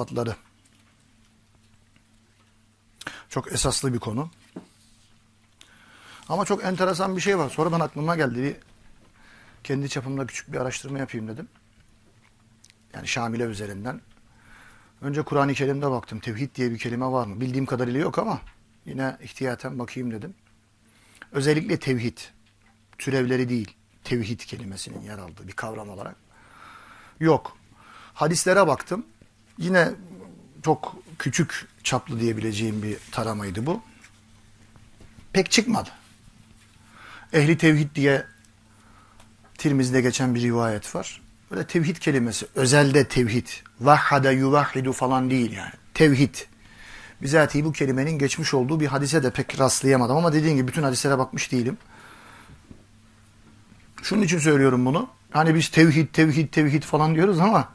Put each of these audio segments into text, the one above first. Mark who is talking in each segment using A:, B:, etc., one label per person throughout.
A: sıfatları. Çok esaslı bir konu. Ama çok enteresan bir şey var. Sonradan aklıma geldi. Bir kendi çapımda küçük bir araştırma yapayım dedim. Yani Şamile üzerinden. Önce Kur'an-ı Kerim'de baktım. Tevhid diye bir kelime var mı? Bildiğim kadarıyla yok ama yine ihtiyaten bakayım dedim. Özellikle tevhid. Türevleri değil. Tevhid kelimesinin yer aldığı bir kavram olarak. Yok. Hadislere baktım. Yine çok küçük çaplı diyebileceğim bir taramaydı bu. Pek çıkmadı. Ehli tevhid diye Tirmiz'de geçen bir rivayet var. Böyle tevhid kelimesi, özelde tevhid, vahhada yuvahhidu falan değil yani. Tevhid. Bizatihi bu kelimenin geçmiş olduğu bir hadise de pek rastlayamadım ama dediğim gibi bütün hadislere bakmış değilim. Şunun için söylüyorum bunu. Hani biz tevhid, tevhid, tevhid falan diyoruz ama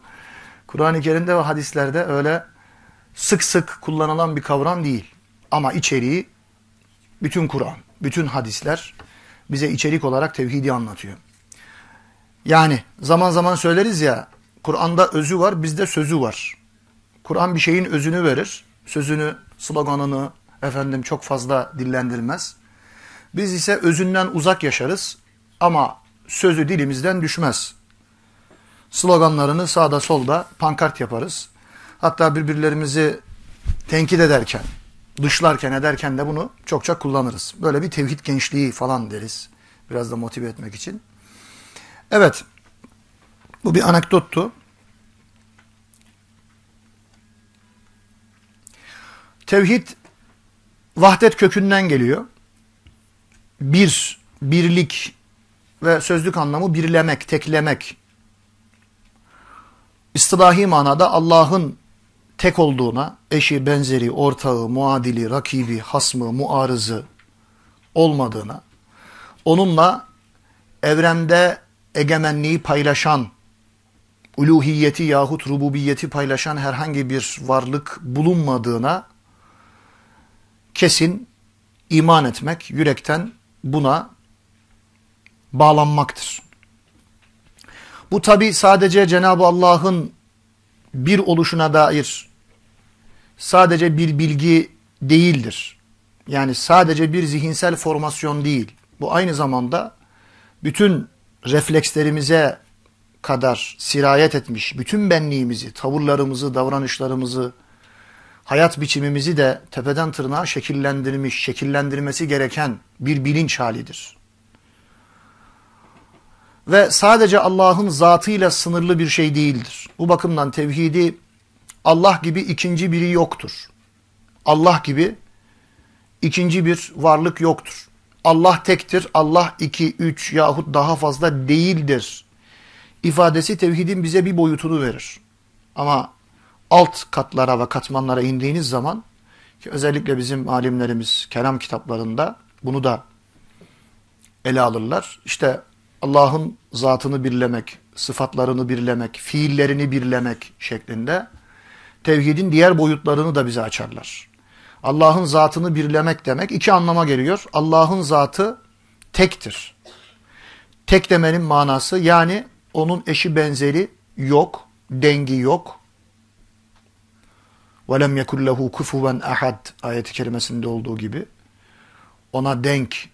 A: Kur'an-ı Kerim'de ve hadislerde öyle sık sık kullanılan bir kavram değil. Ama içeriği bütün Kur'an, bütün hadisler bize içerik olarak tevhidi anlatıyor. Yani zaman zaman söyleriz ya Kur'an'da özü var bizde sözü var. Kur'an bir şeyin özünü verir. Sözünü, sloganını efendim çok fazla dillendirmez. Biz ise özünden uzak yaşarız ama sözü dilimizden düşmez. Sloganlarını sağda solda pankart yaparız. Hatta birbirlerimizi tenkit ederken, dışlarken ederken de bunu çokça kullanırız. Böyle bir tevhid gençliği falan deriz. Biraz da motive etmek için. Evet. Bu bir anekdottu. Tevhid vahdet kökünden geliyor. Bir, birlik ve sözlük anlamı birlemek, teklemek. İstilahi manada Allah'ın tek olduğuna, eşi, benzeri, ortağı, muadili, rakibi, hasmı, muarızı olmadığına, onunla evrende egemenliği paylaşan, uluhiyeti yahut rububiyeti paylaşan herhangi bir varlık bulunmadığına kesin iman etmek, yürekten buna bağlanmaktır. Bu tabi sadece Cenab-ı Allah'ın bir oluşuna dair sadece bir bilgi değildir. Yani sadece bir zihinsel formasyon değil. Bu aynı zamanda bütün reflekslerimize kadar sirayet etmiş, bütün benliğimizi, tavırlarımızı, davranışlarımızı, hayat biçimimizi de tepeden tırnağa şekillendirmiş, şekillendirmesi gereken bir bilinç halidir. Ve sadece Allah'ın zatıyla sınırlı bir şey değildir. Bu bakımdan tevhidi Allah gibi ikinci biri yoktur. Allah gibi ikinci bir varlık yoktur. Allah tektir, Allah iki, üç yahut daha fazla değildir. İfadesi tevhidin bize bir boyutunu verir. Ama alt katlara ve katmanlara indiğiniz zaman ki özellikle bizim alimlerimiz kelam kitaplarında bunu da ele alırlar. İşte Allah'ın zatını birlemek, sıfatlarını birlemek, fiillerini birlemek şeklinde tevhidin diğer boyutlarını da bize açarlar. Allah'ın zatını birlemek demek iki anlama geliyor. Allah'ın zatı tektir. Tek demenin manası yani onun eşi benzeri yok, dengi yok. وَلَمْ يَكُلْ لَهُ كُفُوًا ahad ayeti kerimesinde olduğu gibi ona denk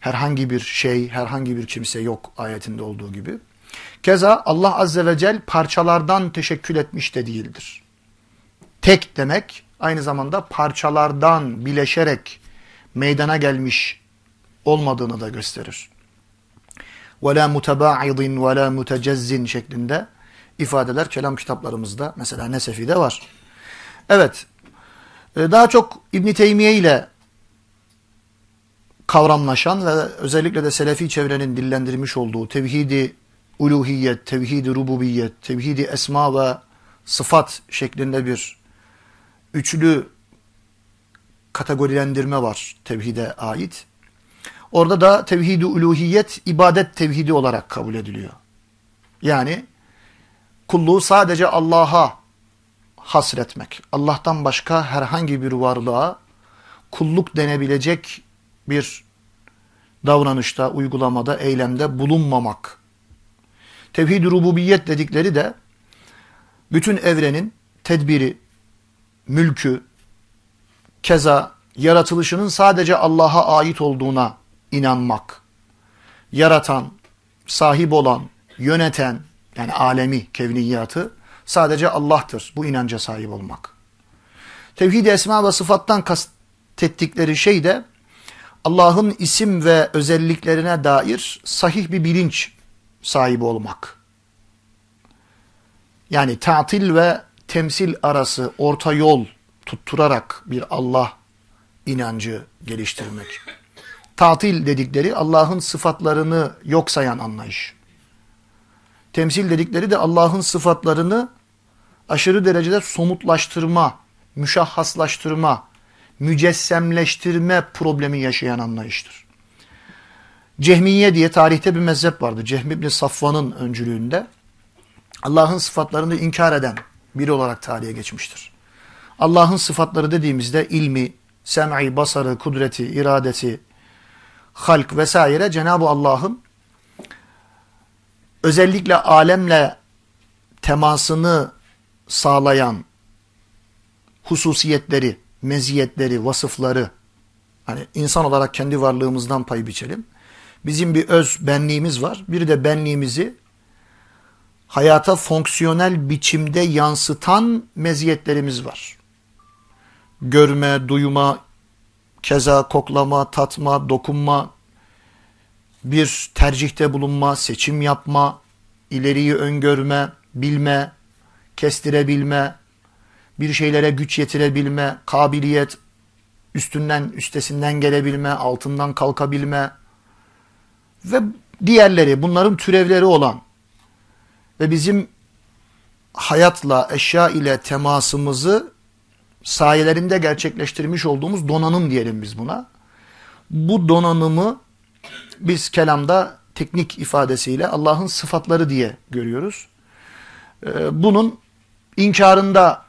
A: herhangi bir şey, herhangi bir kimse yok ayetinde olduğu gibi. Keza Allah Azze ve Celle parçalardan teşekkül etmiş de değildir. Tek demek aynı zamanda parçalardan bileşerek meydana gelmiş olmadığını da gösterir. وَلَا مُتَبَاعِضٍ وَلَا مُتَجَزِّنْ şeklinde ifadeler kelam kitaplarımızda mesela Nesefi'de var. Evet, e, daha çok İbn Teymiye ile kavramlaşan ve özellikle de Selefi çevrenin dillendirmiş olduğu tevhidi uluhiyet, tevhidi rububiyet, tevhidi esma ve sıfat şeklinde bir üçlü kategorilendirme var tevhide ait. Orada da tevhidi uluhiyet ibadet tevhidi olarak kabul ediliyor. Yani kulluğu sadece Allah'a hasretmek. Allah'tan başka herhangi bir varlığa kulluk denebilecek bir davranışta, uygulamada, eylemde bulunmamak. Tevhid-i rububiyet dedikleri de bütün evrenin tedbiri, mülkü, keza yaratılışının sadece Allah'a ait olduğuna inanmak. Yaratan, sahip olan, yöneten, yani alemi, kevniyatı sadece Allah'tır. Bu inanca sahip olmak. Tevhid-i esma ve sıfattan kastettikleri şey de Allah'ın isim ve özelliklerine dair sahih bir bilinç sahibi olmak. Yani tatil ve temsil arası orta yol tutturarak bir Allah inancı geliştirmek. Tatil dedikleri Allah'ın sıfatlarını yok sayan anlayış. Temsil dedikleri de Allah'ın sıfatlarını aşırı derecede somutlaştırma, müşahhaslaştırma, mücessemleştirme problemi yaşayan anlayıştır. Cehmiye diye tarihte bir mezhep vardı. Cehmi İbni Safvan'ın öncülüğünde Allah'ın sıfatlarını inkar eden biri olarak tarihe geçmiştir. Allah'ın sıfatları dediğimizde ilmi, sem'i, basarı, kudreti, iradeti, halk vesaire Cenab-ı Allah'ın özellikle alemle temasını sağlayan hususiyetleri, meziyetleri, vasıfları, hani insan olarak kendi varlığımızdan pay biçelim. Bizim bir öz benliğimiz var. Bir de benliğimizi hayata fonksiyonel biçimde yansıtan meziyetlerimiz var. Görme, duyma, keza koklama, tatma, dokunma, bir tercihte bulunma, seçim yapma, ileriyi öngörme, bilme, kestirebilme, bir şeylere güç yetirebilme, kabiliyet, üstünden üstesinden gelebilme, altından kalkabilme ve diğerleri bunların türevleri olan ve bizim hayatla, eşya ile temasımızı sayelerinde gerçekleştirmiş olduğumuz donanım diyelim biz buna. Bu donanımı biz kelamda teknik ifadesiyle Allah'ın sıfatları diye görüyoruz. Ee, bunun inkarında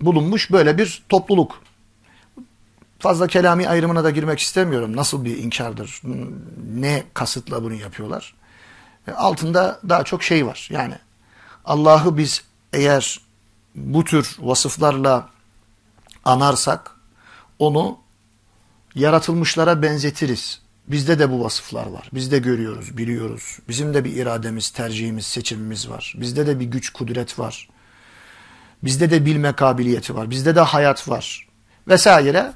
A: bulunmuş böyle bir topluluk. Fazla kelami ayrımına da girmek istemiyorum. Nasıl bir inkardır? Ne kasıtla bunu yapıyorlar? E, altında daha çok şey var. Yani Allah'ı biz eğer bu tür vasıflarla anarsak onu yaratılmışlara benzetiriz. Bizde de bu vasıflar var. Biz de görüyoruz, biliyoruz. Bizim de bir irademiz, tercihimiz, seçimimiz var. Bizde de bir güç, kudret var. Bizde de bilme kabiliyeti var. Bizde de hayat var. Vesaire.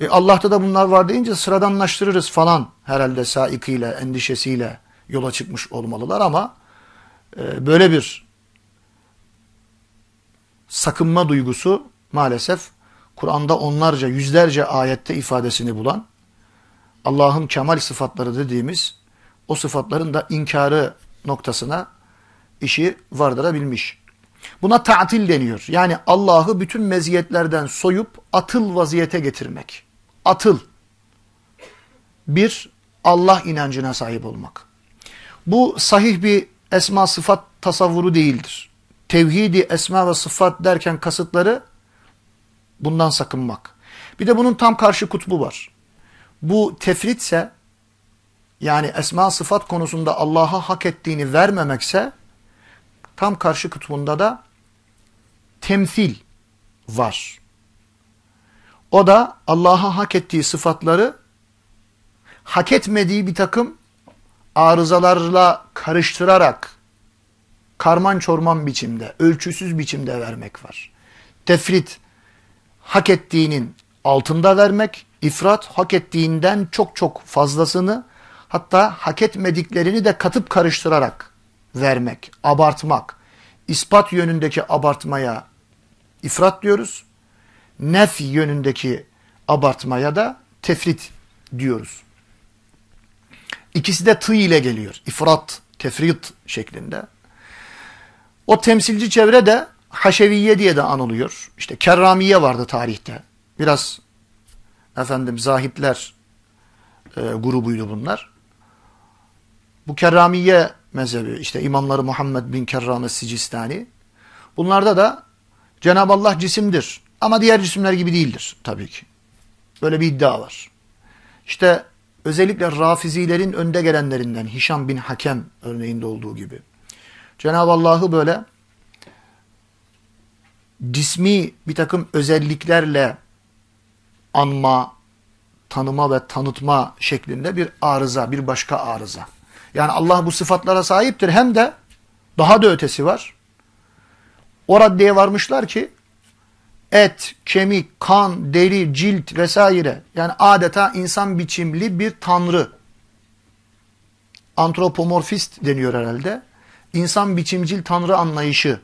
A: E Allah'ta da bunlar var deyince sıradanlaştırırız falan herhalde saikiyle, endişesiyle yola çıkmış olmalılar ama e, böyle bir sakınma duygusu maalesef Kur'an'da onlarca, yüzlerce ayette ifadesini bulan Allah'ın kemal sıfatları dediğimiz o sıfatların da inkarı noktasına işi vardırabilmiş. Buna ta'til deniyor. Yani Allah'ı bütün meziyetlerden soyup atıl vaziyete getirmek. Atıl. Bir, Allah inancına sahip olmak. Bu sahih bir esma sıfat tasavvuru değildir. Tevhidi esma ve sıfat derken kasıtları bundan sakınmak. Bir de bunun tam karşı kutbu var. Bu tefritse yani esma sıfat konusunda Allah'a hak ettiğini vermemekse tam karşı kutbunda da temsil var. O da Allah'a hak ettiği sıfatları hak etmediği bir takım arızalarla karıştırarak karman çorman biçimde, ölçüsüz biçimde vermek var. Tefrit hak ettiğinin altında vermek, ifrat hak ettiğinden çok çok fazlasını hatta hak etmediklerini de katıp karıştırarak vermek, abartmak. İspat yönündeki abartmaya ifrat diyoruz. Nef yönündeki abartmaya da tefrit diyoruz. İkisi de tı ile geliyor. İfrat, tefrit şeklinde. O temsilci çevre de Haşeviye diye de anılıyor. İşte Kerramiye vardı tarihte. Biraz efendim zahitler e, grubuydu bunlar. Bu Kerramiye mezhebi işte imamları Muhammed bin Kerrame Sicistani. Bunlarda da Cenab-ı Allah cisimdir. Ama diğer cisimler gibi değildir tabii ki. Böyle bir iddia var. İşte özellikle Rafizilerin önde gelenlerinden Hişam bin Hakem örneğinde olduğu gibi. Cenab-ı Allah'ı böyle cismi bir takım özelliklerle anma, tanıma ve tanıtma şeklinde bir arıza, bir başka arıza. Yani Allah bu sıfatlara sahiptir hem de daha da ötesi var. O raddeye varmışlar ki et, kemik, kan, deri, cilt vesaire yani adeta insan biçimli bir tanrı. Antropomorfist deniyor herhalde. İnsan biçimcil tanrı anlayışı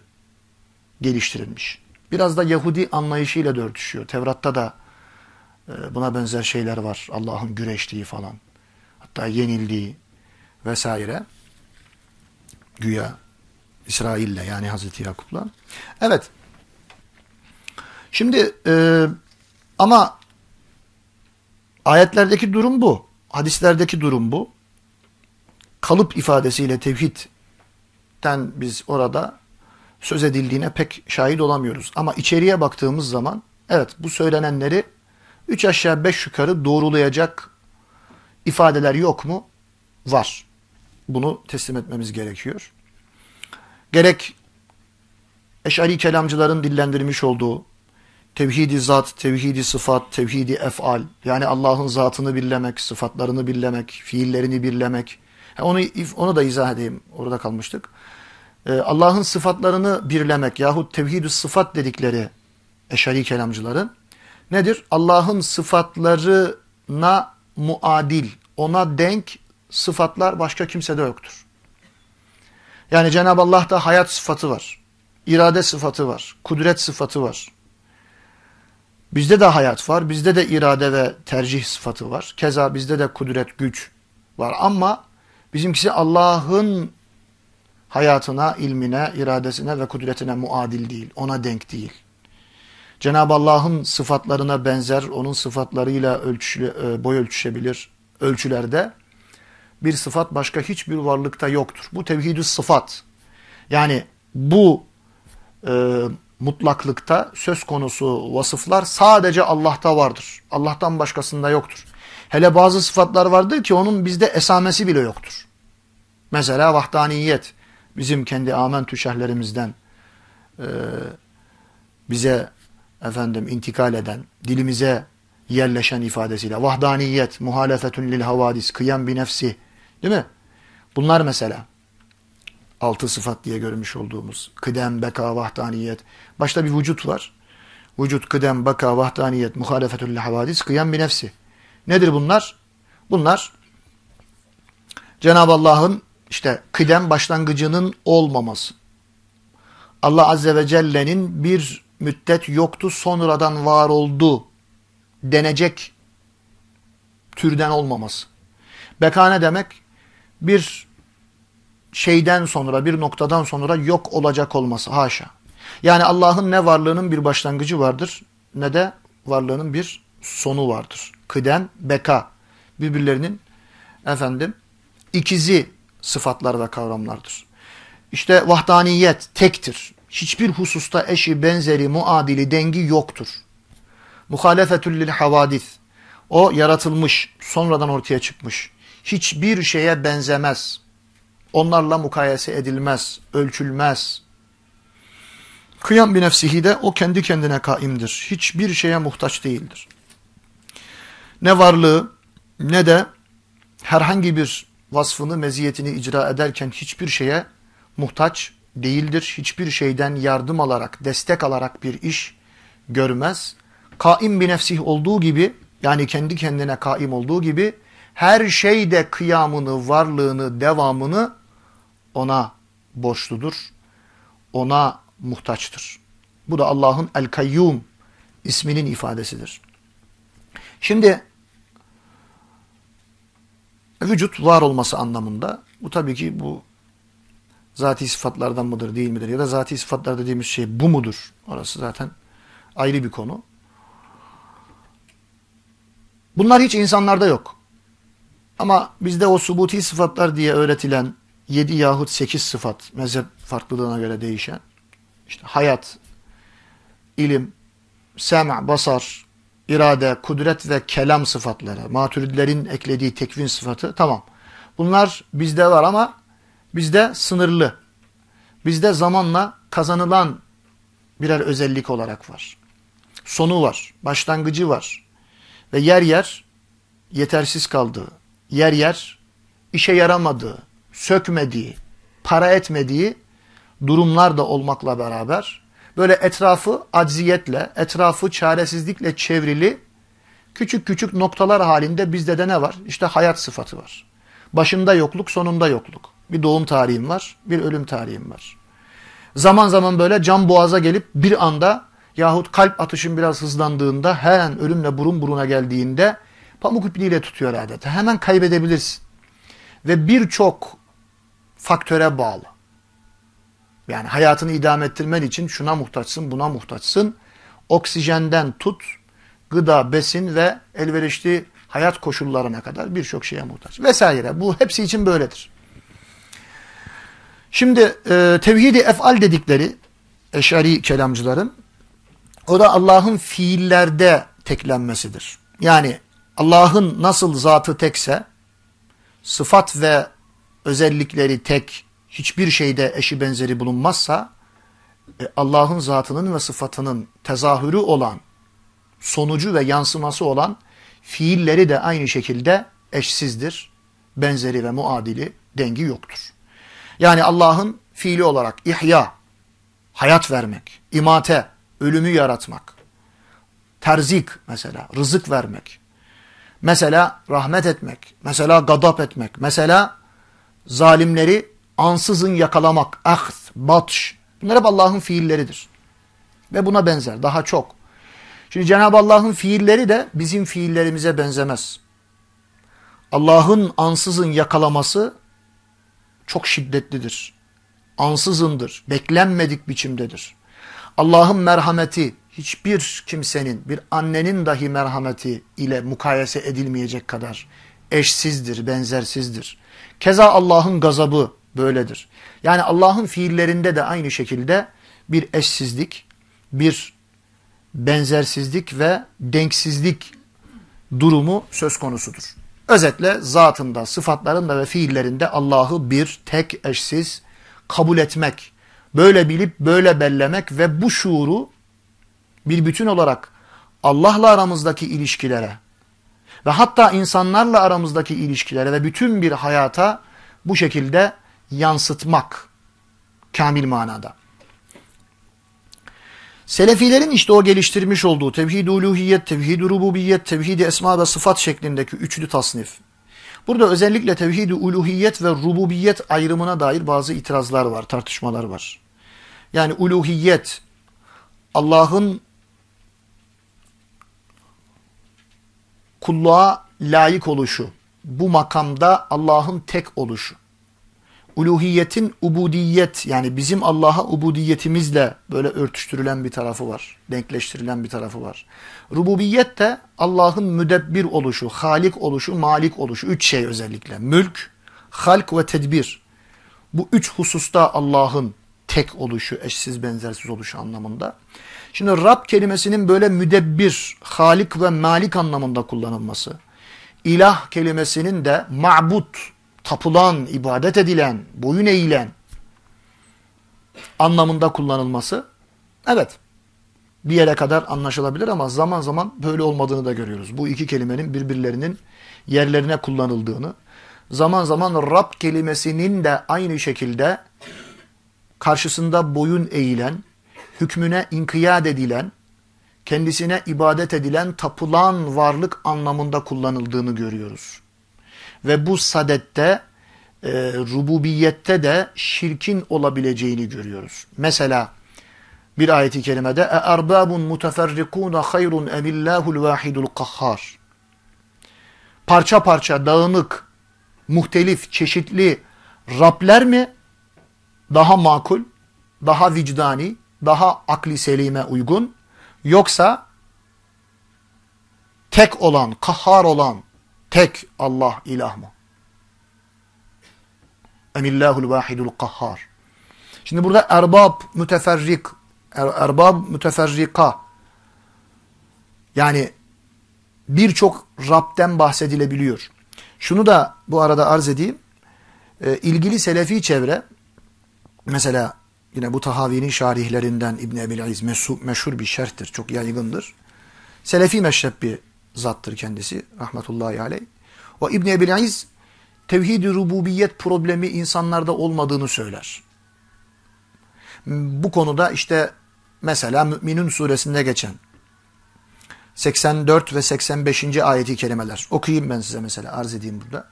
A: geliştirilmiş. Biraz da Yahudi anlayışıyla da örtüşüyor. Tevrat'ta da e, buna benzer şeyler var. Allah'ın güreştiği falan. Hatta yenildiği vesaire. Güya İsrail'le yani Hazreti Yakup'la. Evet. Şimdi e, ama ayetlerdeki durum bu. Hadislerdeki durum bu. Kalıp ifadesiyle tevhidten biz orada söz edildiğine pek şahit olamıyoruz. Ama içeriye baktığımız zaman evet bu söylenenleri üç aşağı beş yukarı doğrulayacak ifadeler yok mu? Var. Bunu teslim etmemiz gerekiyor. Gerek Eş'ari kelamcıların dillendirmiş olduğu tevhidi zat, tevhidi sıfat, tevhidi efal yani Allah'ın zatını birlemek, sıfatlarını birlemek, fiillerini birlemek. Onu, onu da izah edeyim. Orada kalmıştık. Ee, Allah'ın sıfatlarını birlemek yahut tevhid sıfat dedikleri eşari kelamcıların nedir? Allah'ın sıfatlarına muadil, ona denk sıfatlar başka kimsede yoktur. Yani Cenab-ı Allah'ta hayat sıfatı var, irade sıfatı var, kudret sıfatı var. Bizde de hayat var, bizde de irade ve tercih sıfatı var. Keza bizde de kudret, güç var ama bizimkisi Allah'ın hayatına, ilmine, iradesine ve kudretine muadil değil, ona denk değil. Cenab-ı Allah'ın sıfatlarına benzer, onun sıfatlarıyla ölçü, e, boy ölçüşebilir ölçülerde bir sıfat başka hiçbir varlıkta yoktur. Bu tevhidü sıfat. Yani bu e, mutlaklıkta söz konusu vasıflar sadece Allah'ta vardır. Allah'tan başkasında yoktur. Hele bazı sıfatlar vardır ki onun bizde esamesi bile yoktur. Mesela vahdaniyet bizim kendi amentü şerhlerimizden e, bize efendim intikal eden, dilimize yerleşen ifadesiyle vahdaniyet, muhalefetun lil havadis, kıyam bi nefsi değil mi? Bunlar mesela altı sıfat diye görmüş olduğumuz kıdem, beka, vahdaniyet. Başta bir vücut var. Vücut, kıdem, beka, vahdaniyet, muhalefetun lil havadis, kıyam bi nefsi. Nedir bunlar? Bunlar Cenab-ı Allah'ın işte kıdem başlangıcının olmaması. Allah Azze ve Celle'nin bir müddet yoktu sonradan var oldu denecek türden olmaması. Beka ne demek? Bir şeyden sonra, bir noktadan sonra yok olacak olması. Haşa. Yani Allah'ın ne varlığının bir başlangıcı vardır ne de varlığının bir sonu vardır. Kıdem, beka birbirlerinin efendim ikizi sıfatlar ve kavramlardır. İşte vahdaniyet tektir. Hiçbir hususta eşi, benzeri, muadili, dengi yoktur. Muhalefetül lil havadis. O yaratılmış, sonradan ortaya çıkmış. Hiçbir şeye benzemez. Onlarla mukayese edilmez, ölçülmez. Kıyam bir nefsihi de o kendi kendine kaimdir. Hiçbir şeye muhtaç değildir. Ne varlığı ne de herhangi bir vasfını, meziyetini icra ederken hiçbir şeye muhtaç değildir. Hiçbir şeyden yardım alarak, destek alarak bir iş görmez. Kaim bir nefsih olduğu gibi, yani kendi kendine kaim olduğu gibi, her şeyde kıyamını, varlığını, devamını ona borçludur. Ona muhtaçtır. Bu da Allah'ın El-Kayyum isminin ifadesidir. Şimdi vücut var olması anlamında. Bu tabii ki bu zati sıfatlardan mıdır değil midir? Ya da zati sıfatlar dediğimiz şey bu mudur? Orası zaten ayrı bir konu. Bunlar hiç insanlarda yok. Ama bizde o subuti sıfatlar diye öğretilen 7 yahut 8 sıfat mezhep farklılığına göre değişen işte hayat, ilim, sem' basar, irade, kudret ve kelam sıfatları, maturidilerin eklediği tekvin sıfatı tamam. Bunlar bizde var ama bizde sınırlı. Bizde zamanla kazanılan birer özellik olarak var. Sonu var, başlangıcı var. Ve yer yer yetersiz kaldığı, yer yer işe yaramadığı, sökmediği, para etmediği durumlar da olmakla beraber böyle etrafı acziyetle, etrafı çaresizlikle çevrili küçük küçük noktalar halinde bizde de ne var? İşte hayat sıfatı var. Başında yokluk, sonunda yokluk. Bir doğum tarihim var, bir ölüm tarihim var. Zaman zaman böyle can boğaza gelip bir anda yahut kalp atışın biraz hızlandığında her an ölümle burun buruna geldiğinde pamuk ipliğiyle tutuyor adeta. Hemen kaybedebilirsin. Ve birçok faktöre bağlı. Yani hayatını idame ettirmen için şuna muhtaçsın, buna muhtaçsın. Oksijenden tut, gıda, besin ve elverişli hayat koşullarına kadar birçok şeye muhtaç. Vesaire. Bu hepsi için böyledir. Şimdi e, tevhidi efal dedikleri eşari kelamcıların o da Allah'ın fiillerde teklenmesidir. Yani Allah'ın nasıl zatı tekse sıfat ve özellikleri tek hiçbir şeyde eşi benzeri bulunmazsa e, Allah'ın zatının ve sıfatının tezahürü olan sonucu ve yansıması olan fiilleri de aynı şekilde eşsizdir. Benzeri ve muadili dengi yoktur. Yani Allah'ın fiili olarak ihya, hayat vermek, imate, ölümü yaratmak, terzik mesela, rızık vermek, mesela rahmet etmek, mesela gadap etmek, mesela zalimleri ansızın yakalamak, ahz, batş, bunlar hep Allah'ın fiilleridir. Ve buna benzer, daha çok. Şimdi Cenab-ı Allah'ın fiilleri de bizim fiillerimize benzemez. Allah'ın ansızın yakalaması çok şiddetlidir. Ansızındır, beklenmedik biçimdedir. Allah'ın merhameti hiçbir kimsenin, bir annenin dahi merhameti ile mukayese edilmeyecek kadar eşsizdir, benzersizdir. Keza Allah'ın gazabı böyledir. Yani Allah'ın fiillerinde de aynı şekilde bir eşsizlik, bir benzersizlik ve denksizlik durumu söz konusudur. Özetle zatında, sıfatlarında ve fiillerinde Allah'ı bir, tek, eşsiz kabul etmek, böyle bilip böyle bellemek ve bu şuuru bir bütün olarak Allah'la aramızdaki ilişkilere ve hatta insanlarla aramızdaki ilişkilere ve bütün bir hayata bu şekilde yansıtmak kamil manada. Selefilerin işte o geliştirmiş olduğu tevhid-i uluhiyet, tevhid-i rububiyet, tevhid-i esma ve sıfat şeklindeki üçlü tasnif. Burada özellikle tevhid-i uluhiyet ve rububiyet ayrımına dair bazı itirazlar var, tartışmalar var. Yani uluhiyet, Allah'ın kulluğa layık oluşu, bu makamda Allah'ın tek oluşu uluhiyetin ubudiyet yani bizim Allah'a ubudiyetimizle böyle örtüştürülen bir tarafı var. Denkleştirilen bir tarafı var. Rububiyet de Allah'ın müdebbir oluşu, halik oluşu, malik oluşu. Üç şey özellikle. Mülk, halk ve tedbir. Bu üç hususta Allah'ın tek oluşu, eşsiz benzersiz oluşu anlamında. Şimdi Rab kelimesinin böyle müdebbir, halik ve malik anlamında kullanılması. İlah kelimesinin de ma'bud tapılan, ibadet edilen, boyun eğilen anlamında kullanılması evet bir yere kadar anlaşılabilir ama zaman zaman böyle olmadığını da görüyoruz. Bu iki kelimenin birbirlerinin yerlerine kullanıldığını, zaman zaman Rab kelimesinin de aynı şekilde karşısında boyun eğilen, hükmüne inkiyat edilen, kendisine ibadet edilen, tapılan varlık anlamında kullanıldığını görüyoruz. Ve bu sadette e, rububiyette de şirkin olabileceğini görüyoruz. Mesela bir ayeti kerimede erbabun muteferrikun hayrun emillahul vahidul kahhar. Parça parça dağınık, muhtelif, çeşitli Rabler mi daha makul, daha vicdani, daha akli selime uygun yoksa tek olan, kahhar olan, Tek Allah ilah mı? Emillahul vahidul kahhar. Şimdi burada erbab müteferrik, er, erbab müteferrika yani birçok Rab'den bahsedilebiliyor. Şunu da bu arada arz edeyim. E, ilgili selefi çevre mesela yine bu Tahavi'nin şarihlerinden İbn Ebil İz meşhur bir şerhtir, çok yaygındır. Selefi meşrep bir zattır kendisi rahmetullahi aleyh. O İbn Ebil İz tevhid-i rububiyet problemi insanlarda olmadığını söyler. Bu konuda işte mesela Müminun suresinde geçen 84 ve 85. ayeti kelimeler. Okuyayım ben size mesela arz edeyim burada.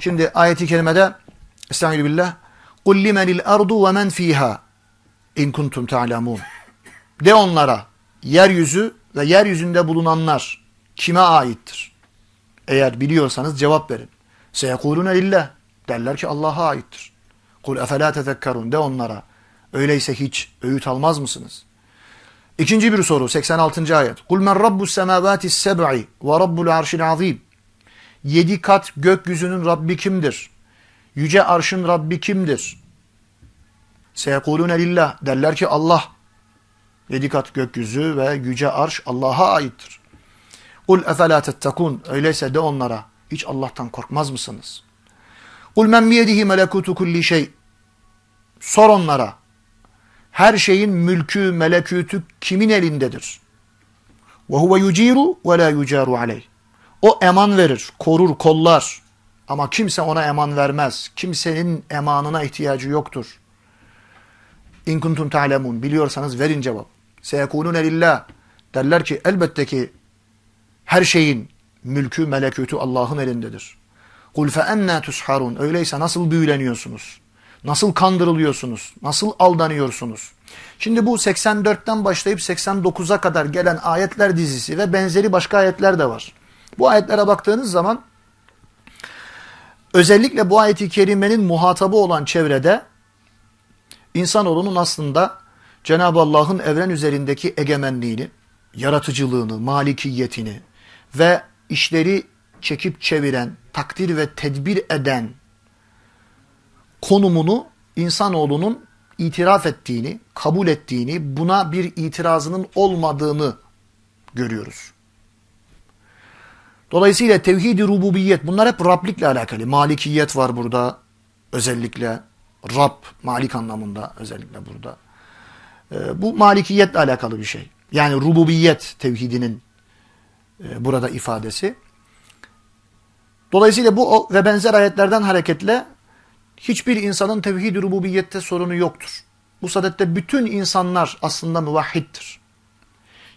A: Şimdi ayeti kerimede Estağfirullah قُلْ لِمَنِ الْأَرْضُ وَمَنْ ف۪يهَا اِنْ كُنْتُمْ تَعْلَمُونَ De onlara yeryüzü ve yeryüzünde bulunanlar kime aittir? Eğer biliyorsanız cevap verin. Seyekulune lillah. Derler ki Allah'a aittir. Kul efela tefekkarun de onlara. Öyleyse hiç öğüt almaz mısınız? İkinci bir soru 86. ayet. Kul men rabbus semavati seb'i ve rabbul arşil azim. Yedi kat gökyüzünün Rabbi kimdir? Yüce arşın Rabbi kimdir? Seyekulune lillah. Derler ki Allah. Yedi kat gökyüzü ve yüce arş Allah'a aittir. Kul efela tettekun. Öyleyse de onlara hiç Allah'tan korkmaz mısınız? Kul men biyedihi melekutu kulli şey. Sor onlara. Her şeyin mülkü, melekûtü kimin elindedir? Ve huve yuciru ve la yucaru aleyh. O eman verir, korur, kollar. Ama kimse ona eman vermez. Kimsenin emanına ihtiyacı yoktur. İn kuntum ta'lemun. Biliyorsanız verin cevap. Seyekunune lillah. Derler ki elbette ki her şeyin mülkü, melekûtü Allah'ın elindedir. Kul fe ennâ tusharun. Öyleyse nasıl büyüleniyorsunuz? Nasıl kandırılıyorsunuz? Nasıl aldanıyorsunuz? Şimdi bu 84'ten başlayıp 89'a kadar gelen ayetler dizisi ve benzeri başka ayetler de var. Bu ayetlere baktığınız zaman özellikle bu ayeti kerimenin muhatabı olan çevrede insanoğlunun aslında Cenab-ı Allah'ın evren üzerindeki egemenliğini, yaratıcılığını, malikiyetini ve işleri çekip çeviren, takdir ve tedbir eden konumunu insanoğlunun itiraf ettiğini, kabul ettiğini, buna bir itirazının olmadığını görüyoruz. Dolayısıyla tevhid-i rububiyet bunlar hep Rablikle alakalı. Malikiyet var burada özellikle. Rab, malik anlamında özellikle burada. Ee, bu malikiyetle alakalı bir şey. Yani rububiyet tevhidinin e, burada ifadesi. Dolayısıyla bu ve benzer ayetlerden hareketle hiçbir insanın tevhid-i rububiyette sorunu yoktur. Bu sadette bütün insanlar aslında muvahhiddir.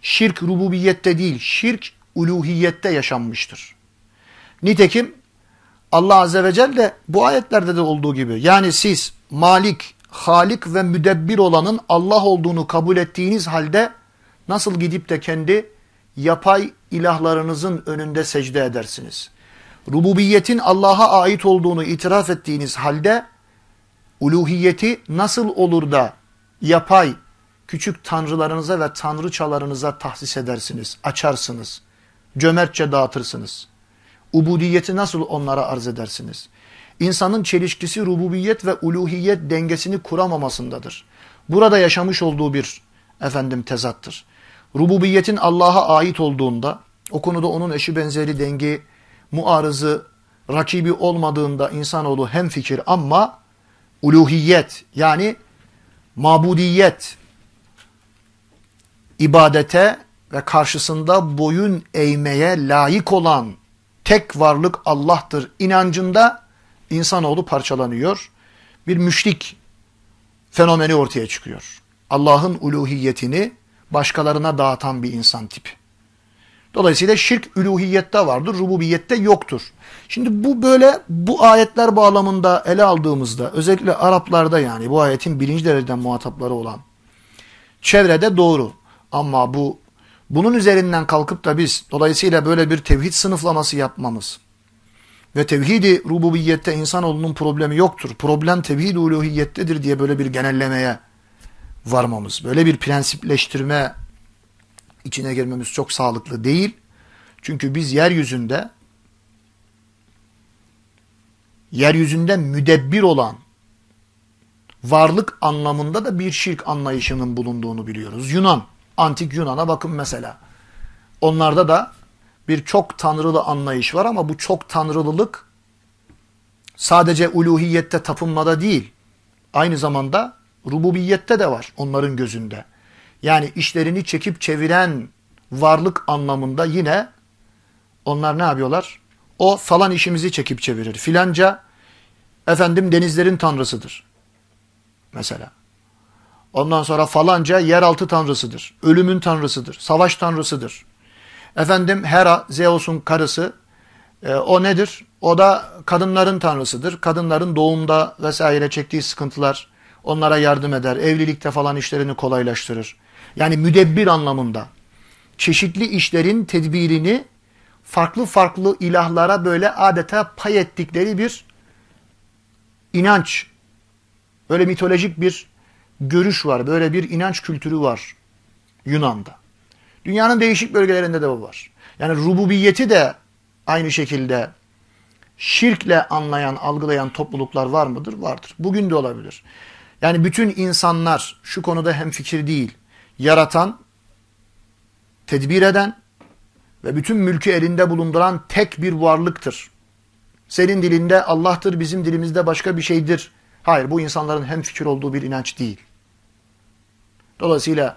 A: Şirk rububiyette değil, şirk uluhiyette yaşanmıştır. Nitekim Allah Azze ve Celle bu ayetlerde de olduğu gibi yani siz malik, halik ve müdebbir olanın Allah olduğunu kabul ettiğiniz halde nasıl gidip de kendi yapay ilahlarınızın önünde secde edersiniz? rububiyetin Allah'a ait olduğunu itiraf ettiğiniz halde uluhiyeti nasıl olur da yapay küçük tanrılarınıza ve tanrıçalarınıza tahsis edersiniz, açarsınız, cömertçe dağıtırsınız. Ubudiyeti nasıl onlara arz edersiniz? İnsanın çelişkisi rububiyet ve uluhiyet dengesini kuramamasındadır. Burada yaşamış olduğu bir efendim tezattır. Rububiyetin Allah'a ait olduğunda o konuda onun eşi benzeri dengi muarızı, rakibi olmadığında insanoğlu hem fikir ama uluhiyet yani mabudiyet ibadete ve karşısında boyun eğmeye layık olan tek varlık Allah'tır inancında insanoğlu parçalanıyor. Bir müşrik fenomeni ortaya çıkıyor. Allah'ın uluhiyetini başkalarına dağıtan bir insan tipi. Dolayısıyla şirk üluhiyette vardır, rububiyette yoktur. Şimdi bu böyle bu ayetler bağlamında ele aldığımızda özellikle Araplarda yani bu ayetin birinci dereceden muhatapları olan çevrede doğru. Ama bu bunun üzerinden kalkıp da biz dolayısıyla böyle bir tevhid sınıflaması yapmamız ve tevhidi rububiyette insanoğlunun problemi yoktur. Problem tevhid uluhiyettedir diye böyle bir genellemeye varmamız, böyle bir prensipleştirme içine girmemiz çok sağlıklı değil. Çünkü biz yeryüzünde yeryüzünde müdebbir olan varlık anlamında da bir şirk anlayışının bulunduğunu biliyoruz. Yunan, antik Yunan'a bakın mesela. Onlarda da bir çok tanrılı anlayış var ama bu çok tanrılılık sadece uluhiyette tapınmada değil, aynı zamanda rububiyette de var onların gözünde. Yani işlerini çekip çeviren varlık anlamında yine onlar ne yapıyorlar? O falan işimizi çekip çevirir. Filanca efendim denizlerin tanrısıdır. Mesela. Ondan sonra falanca yeraltı tanrısıdır. Ölümün tanrısıdır. Savaş tanrısıdır. Efendim Hera, Zeus'un karısı. E, o nedir? O da kadınların tanrısıdır. Kadınların doğumda vesaire çektiği sıkıntılar onlara yardım eder. Evlilikte falan işlerini kolaylaştırır. Yani müdebbir anlamında. Çeşitli işlerin tedbirini farklı farklı ilahlara böyle adeta pay ettikleri bir inanç. Böyle mitolojik bir görüş var. Böyle bir inanç kültürü var Yunan'da. Dünyanın değişik bölgelerinde de bu var. Yani rububiyeti de aynı şekilde şirkle anlayan, algılayan topluluklar var mıdır? Vardır. Bugün de olabilir. Yani bütün insanlar şu konuda hem fikir değil. Yaratan, tedbir eden ve bütün mülkü elinde bulunduran tek bir varlıktır. Senin dilinde Allah'tır, bizim dilimizde başka bir şeydir. Hayır, bu insanların hem fikir olduğu bir inanç değil. Dolayısıyla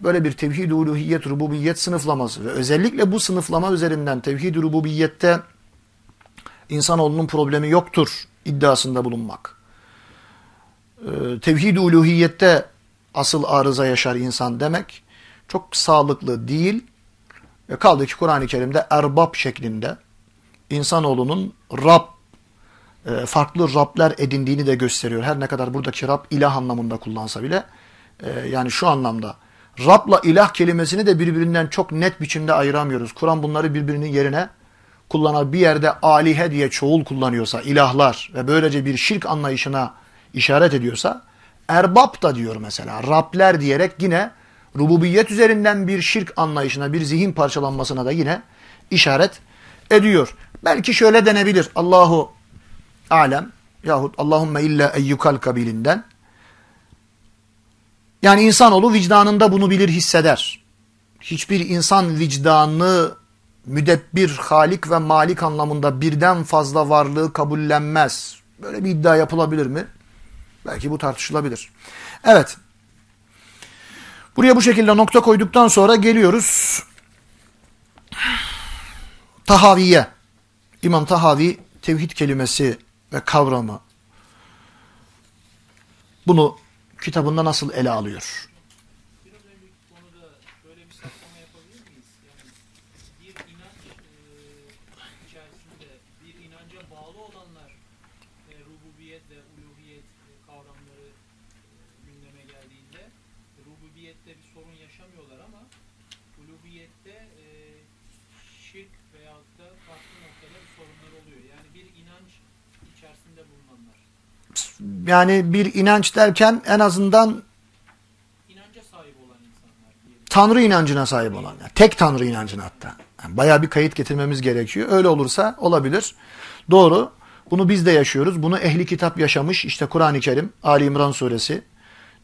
A: böyle bir tevhid-i uluhiyet, rububiyet sınıflaması ve özellikle bu sınıflama üzerinden tevhid-i rububiyette insanoğlunun problemi yoktur iddiasında bulunmak. Ee, tevhid-i uluhiyette asıl arıza yaşar insan demek çok sağlıklı değil. Kaldı ki Kur'an-ı Kerim'de erbab şeklinde insanoğlunun Rab, farklı Rabler edindiğini de gösteriyor. Her ne kadar buradaki Rab ilah anlamında kullansa bile e, yani şu anlamda Rab'la ilah kelimesini de birbirinden çok net biçimde ayıramıyoruz. Kur'an bunları birbirinin yerine kullanan bir yerde alihe diye çoğul kullanıyorsa, ilahlar ve böylece bir şirk anlayışına işaret ediyorsa, erbab da diyor mesela, Rabler diyerek yine rububiyet üzerinden bir şirk anlayışına, bir zihin parçalanmasına da yine işaret ediyor. Belki şöyle denebilir, Allahu alem yahut Allahümme illa eyyukal kabilinden yani insanoğlu vicdanında bunu bilir hisseder. Hiçbir insan vicdanı müdebbir, halik ve malik anlamında birden fazla varlığı kabullenmez. Böyle bir iddia yapılabilir mi? Belki bu tartışılabilir. Evet. Buraya bu şekilde nokta koyduktan sonra geliyoruz. Tahaviye. İmam Tahavi tevhid kelimesi ve kavramı. Bunu kitabında nasıl ele alıyor?
B: Şirk veyahut da farklı noktada sorunlar oluyor. Yani bir inanç içerisinde bulunanlar.
A: Yani bir inanç derken en azından
B: inanca sahip olan insanlar diyelim.
A: Tanrı inancına sahip olan. Yani tek Tanrı inancına hatta. Yani bayağı bir kayıt getirmemiz gerekiyor. Öyle olursa olabilir. Doğru. Bunu biz de yaşıyoruz. Bunu ehli kitap yaşamış. İşte Kur'an-ı Kerim, Ali İmran suresi.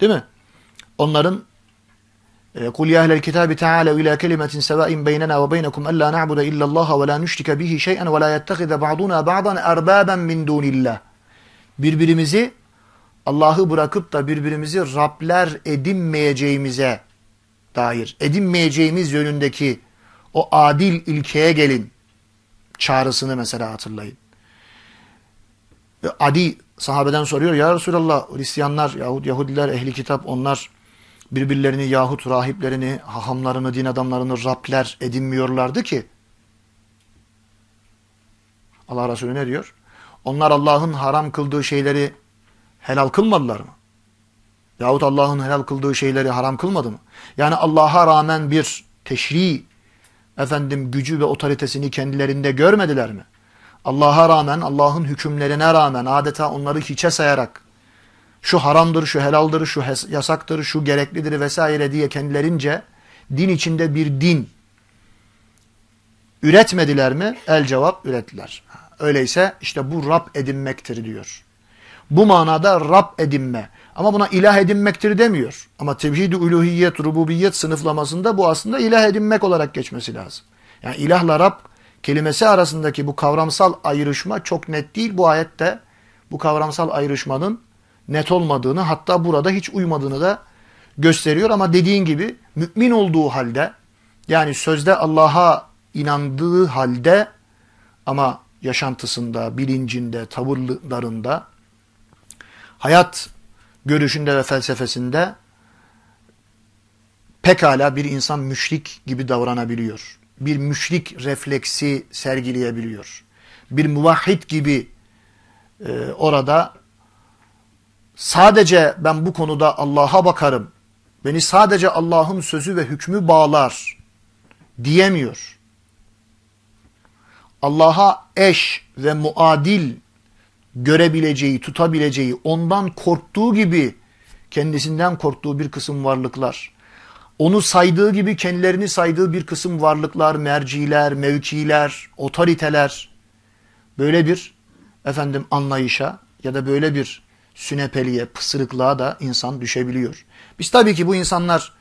A: Değil mi? Onların قُلْ يَا اَهْلَ الْكِتَابِ تَعَالَوْا اِلَى كَلِمَةٍ سَوَاءٍ بَيْنَنَا وَبَيْنَكُمْ أَلَّا نَعْبُدَ إِلَّا اللّٰهَ وَلَا نُشْرِكَ بِهِ شَيْئًا وَلَا يَتَّخِذَ بَعْضُنَا بَعْضًا اَرْبَابًا مِنْ دُونِ اللّٰهِ Birbirimizi Allah'ı bırakıp da birbirimizi Rabler edinmeyeceğimize dair, edinmeyeceğimiz yönündeki o adil ilkeye gelin çağrısını mesela hatırlayın. Ve Adi sahabeden soruyor ya Resulallah Hristiyanlar yahut Yahudiler ehli kitap onlar birbirlerini yahut rahiplerini, hahamlarını, din adamlarını Rabler edinmiyorlardı ki. Allah Resulü ne diyor? Onlar Allah'ın haram kıldığı şeyleri helal kılmadılar mı? Yahut Allah'ın helal kıldığı şeyleri haram kılmadı mı? Yani Allah'a rağmen bir teşri, efendim gücü ve otoritesini kendilerinde görmediler mi? Allah'a rağmen, Allah'ın hükümlerine rağmen adeta onları hiçe sayarak şu haramdır, şu helaldir, şu yasaktır, şu gereklidir vesaire diye kendilerince din içinde bir din üretmediler mi? El cevap ürettiler. Öyleyse işte bu Rab edinmektir diyor. Bu manada Rab edinme. Ama buna ilah edinmektir demiyor. Ama tevhid-i uluhiyet, rububiyet sınıflamasında bu aslında ilah edinmek olarak geçmesi lazım. Yani ilahla Rab kelimesi arasındaki bu kavramsal ayrışma çok net değil. Bu ayette bu kavramsal ayrışmanın net olmadığını hatta burada hiç uymadığını da gösteriyor. Ama dediğin gibi mümin olduğu halde yani sözde Allah'a inandığı halde ama yaşantısında, bilincinde, tavırlarında, hayat görüşünde ve felsefesinde pekala bir insan müşrik gibi davranabiliyor. Bir müşrik refleksi sergileyebiliyor. Bir muvahhid gibi e, orada sadece ben bu konuda Allah'a bakarım, beni sadece Allah'ın sözü ve hükmü bağlar diyemiyor. Allah'a eş ve muadil görebileceği, tutabileceği, ondan korktuğu gibi kendisinden korktuğu bir kısım varlıklar, onu saydığı gibi kendilerini saydığı bir kısım varlıklar, merciler, mevkiler, otoriteler, böyle bir efendim anlayışa ya da böyle bir sünepeliğe, pısırıklığa da insan düşebiliyor. Biz tabii ki bu insanlar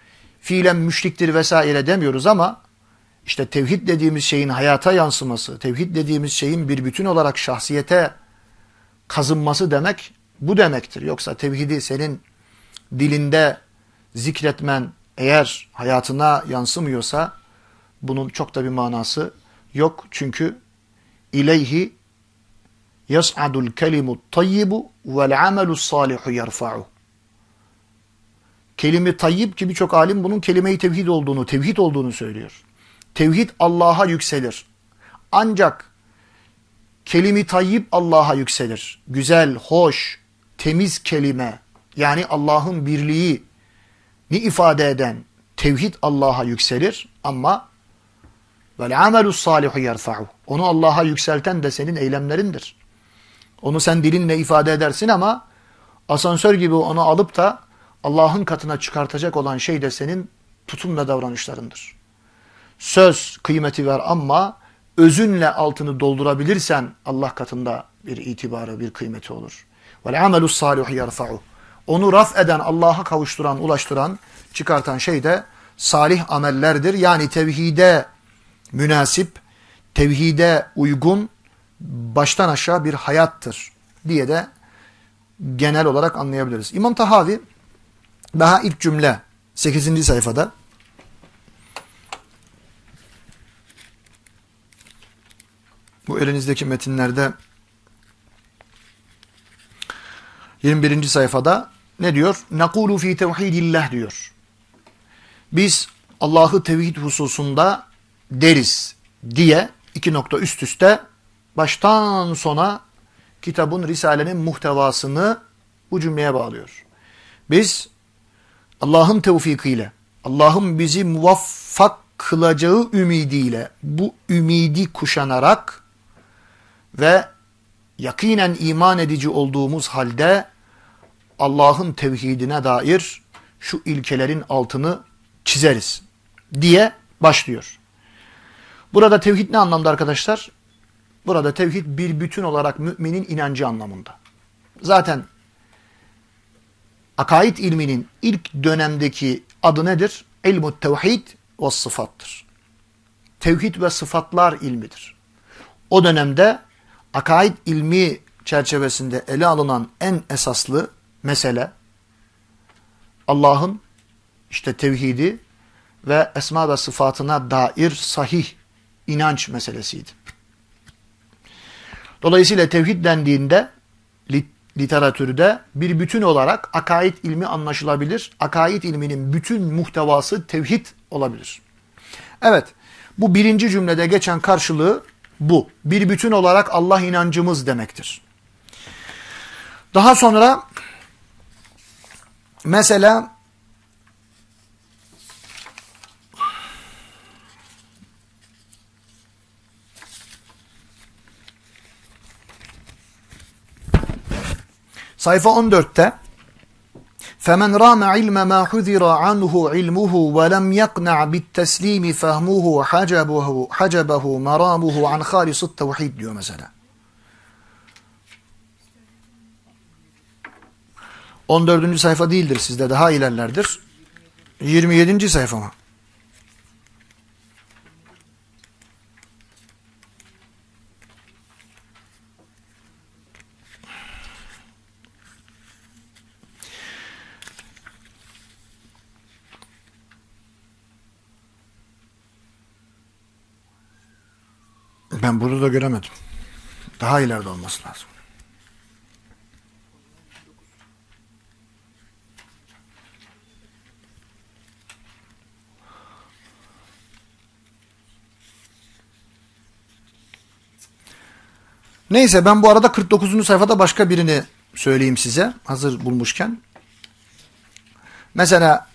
A: fiilen müşriktir vesaire demiyoruz ama işte tevhid dediğimiz şeyin hayata yansıması, tevhid dediğimiz şeyin bir bütün olarak şahsiyete kazınması demek bu demektir. Yoksa tevhidi senin dilinde zikretmen eğer hayatına yansımıyorsa bunun çok da bir manası yok. Çünkü ileyhi yas'adul kelimut tayyibu vel amelus salihu yerfa'u. Kelime tayyib ki birçok alim bunun kelime-i tevhid olduğunu, tevhid olduğunu söylüyor. Tevhid Allah'a yükselir. Ancak kelime tayyib Allah'a yükselir. Güzel, hoş, temiz kelime yani Allah'ın birliği ni ifade eden tevhid Allah'a yükselir ama vel amelus salihu yerfa'u. Onu Allah'a yükselten de senin eylemlerindir. Onu sen dilinle ifade edersin ama asansör gibi onu alıp da Allah'ın katına çıkartacak olan şey de senin tutum ve davranışlarındır. Söz kıymeti ver ama özünle altını doldurabilirsen Allah katında bir itibarı, bir kıymeti olur. Vel amelus salihu yerfa'u. Onu raf eden, Allah'a kavuşturan, ulaştıran, çıkartan şey de salih amellerdir. Yani tevhide münasip, tevhide uygun, baştan aşağı bir hayattır diye de genel olarak anlayabiliriz. İmam Tahavi daha ilk cümle 8. sayfada bu elinizdeki metinlerde 21. sayfada ne diyor? Nakulu fi tevhidillah diyor. Biz Allah'ı tevhid hususunda deriz diye iki nokta üst üste baştan sona kitabın, Risale'nin muhtevasını bu cümleye bağlıyor. Biz Allah'ın tevfikiyle, Allah'ın bizi muvaffak kılacağı ümidiyle bu ümidi kuşanarak ve yakinen iman edici olduğumuz halde Allah'ın tevhidine dair şu ilkelerin altını çizeriz diye başlıyor. Burada tevhid ne anlamda arkadaşlar? Burada tevhid bir bütün olarak müminin inancı anlamında. Zaten akaid ilminin ilk dönemdeki adı nedir? İlmut tevhid ve sıfattır. Tevhid ve sıfatlar ilmidir. O dönemde akaid ilmi çerçevesinde ele alınan en esaslı mesele Allah'ın işte tevhidi ve esma ve sıfatına dair sahih inanç meselesiydi. Dolayısıyla tevhid dendiğinde literatürde bir bütün olarak akaid ilmi anlaşılabilir. Akaid ilminin bütün muhtevası tevhid olabilir. Evet, bu birinci cümlede geçen karşılığı bu. Bir bütün olarak Allah inancımız demektir. Daha sonra mesela sayfa 14'te فَمَنْ رَامَ عِلْمَ مَا حُذِرَ عَنْهُ عِلْمُهُ وَلَمْ يَقْنَعْ بِالتَّسْلِيمِ فَهْمُهُ حَجَبَهُ, حَجَبَهُ مَرَامُهُ عَنْ خَالِصُ التَّوْحِيدِ diyor mesela. 14. sayfa değildir sizde daha ilerlerdir. 27. sayfa mı? Ben burada da göremedim. Daha ileride olması lazım. Neyse ben bu arada 49. sayfada başka birini söyleyeyim size. Hazır bulmuşken. Mesela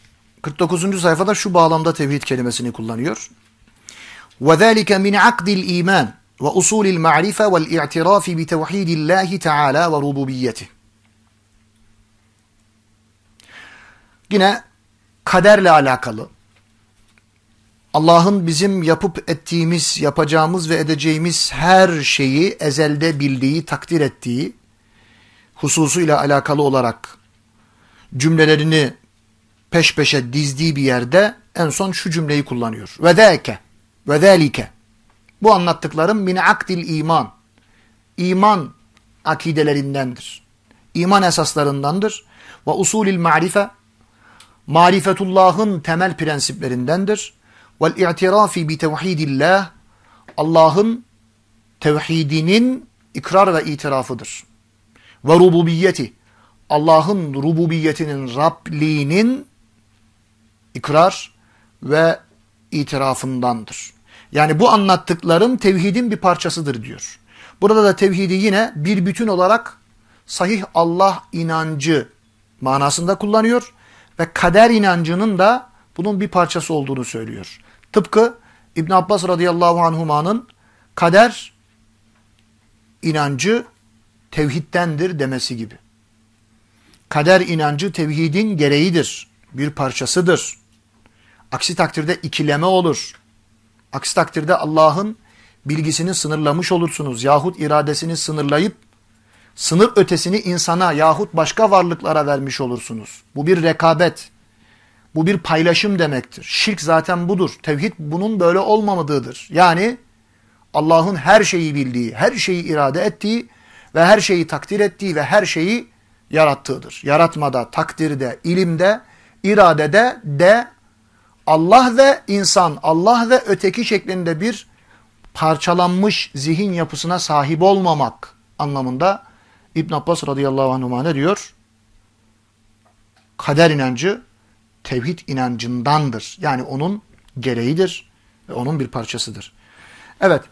A: 49. sayfada şu bağlamda tevhid kelimesini kullanıyor. وَذَٰلِكَ مِنْ عَقْدِ الْا۪يمَانِ وَاُصُولِ الْمَعْرِفَةِ وَالْاِعْتِرَافِ بِتَوْحِيدِ اللّٰهِ تَعَالَى وَرُبُوبِيَّتِهِ Yine kaderle alakalı. Allah'ın bizim yapıp ettiğimiz, yapacağımız ve edeceğimiz her şeyi ezelde bildiği, takdir ettiği hususuyla alakalı olarak cümlelerini peş peşe dizdiği bir yerde en son şu cümleyi kullanıyor. Ve zâke ve zâlike. Bu anlattıklarım min akdil iman. İman akidelerindendir. İman esaslarındandır. Ve usulil marife. Marifetullah'ın temel prensiplerindendir. Vel i'tirafi bi tevhidillah. Allah'ın tevhidinin ikrar ve itirafıdır. Ve rububiyeti. Allah'ın rububiyetinin, Rabliğinin ikrar ve itirafındandır. Yani bu anlattıklarım tevhidin bir parçasıdır diyor. Burada da tevhidi yine bir bütün olarak sahih Allah inancı manasında kullanıyor ve kader inancının da bunun bir parçası olduğunu söylüyor. Tıpkı İbn Abbas radıyallahu anhumanın kader inancı tevhiddendir demesi gibi. Kader inancı tevhidin gereğidir, bir parçasıdır. Aksi takdirde ikileme olur. Aksi takdirde Allah'ın bilgisini sınırlamış olursunuz yahut iradesini sınırlayıp sınır ötesini insana yahut başka varlıklara vermiş olursunuz. Bu bir rekabet. Bu bir paylaşım demektir. Şirk zaten budur. Tevhid bunun böyle olmamadığıdır. Yani Allah'ın her şeyi bildiği, her şeyi irade ettiği ve her şeyi takdir ettiği ve her şeyi yarattığıdır. Yaratmada, takdirde, ilimde, iradede de Allah ve insan, Allah ve öteki şeklinde bir parçalanmış zihin yapısına sahip olmamak anlamında İbn Abbas radıyallahu anhuma ne diyor? Kader inancı tevhid inancındandır. Yani onun gereğidir ve onun bir parçasıdır. Evet,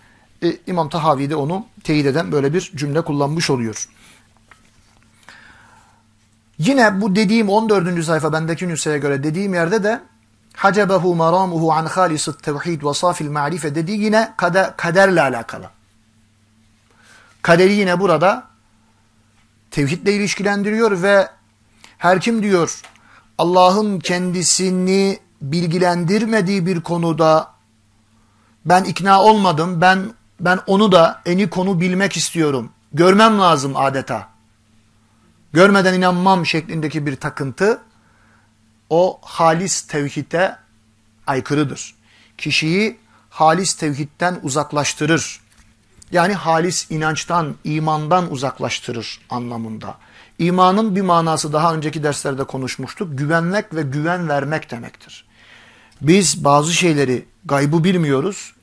A: e, İmam Tahavi de onu teyit eden böyle bir cümle kullanmış oluyor. Yine bu dediğim 14. sayfa bendeki nüsheye göre dediğim yerde de hacebehu maramuhu an halisut tevhid ve safil ma'rife dediği yine kader, kaderle alakalı. Kaderi yine burada tevhidle ilişkilendiriyor ve her kim diyor Allah'ın kendisini bilgilendirmediği bir konuda ben ikna olmadım, ben ben onu da eni konu bilmek istiyorum. Görmem lazım adeta. Görmeden inanmam şeklindeki bir takıntı o halis tevhide aykırıdır. Kişiyi halis tevhidden uzaklaştırır. Yani halis inançtan, imandan uzaklaştırır anlamında. İmanın bir manası daha önceki derslerde konuşmuştuk. Güvenmek ve güven vermek demektir. Biz bazı şeyleri gaybı bilmiyoruz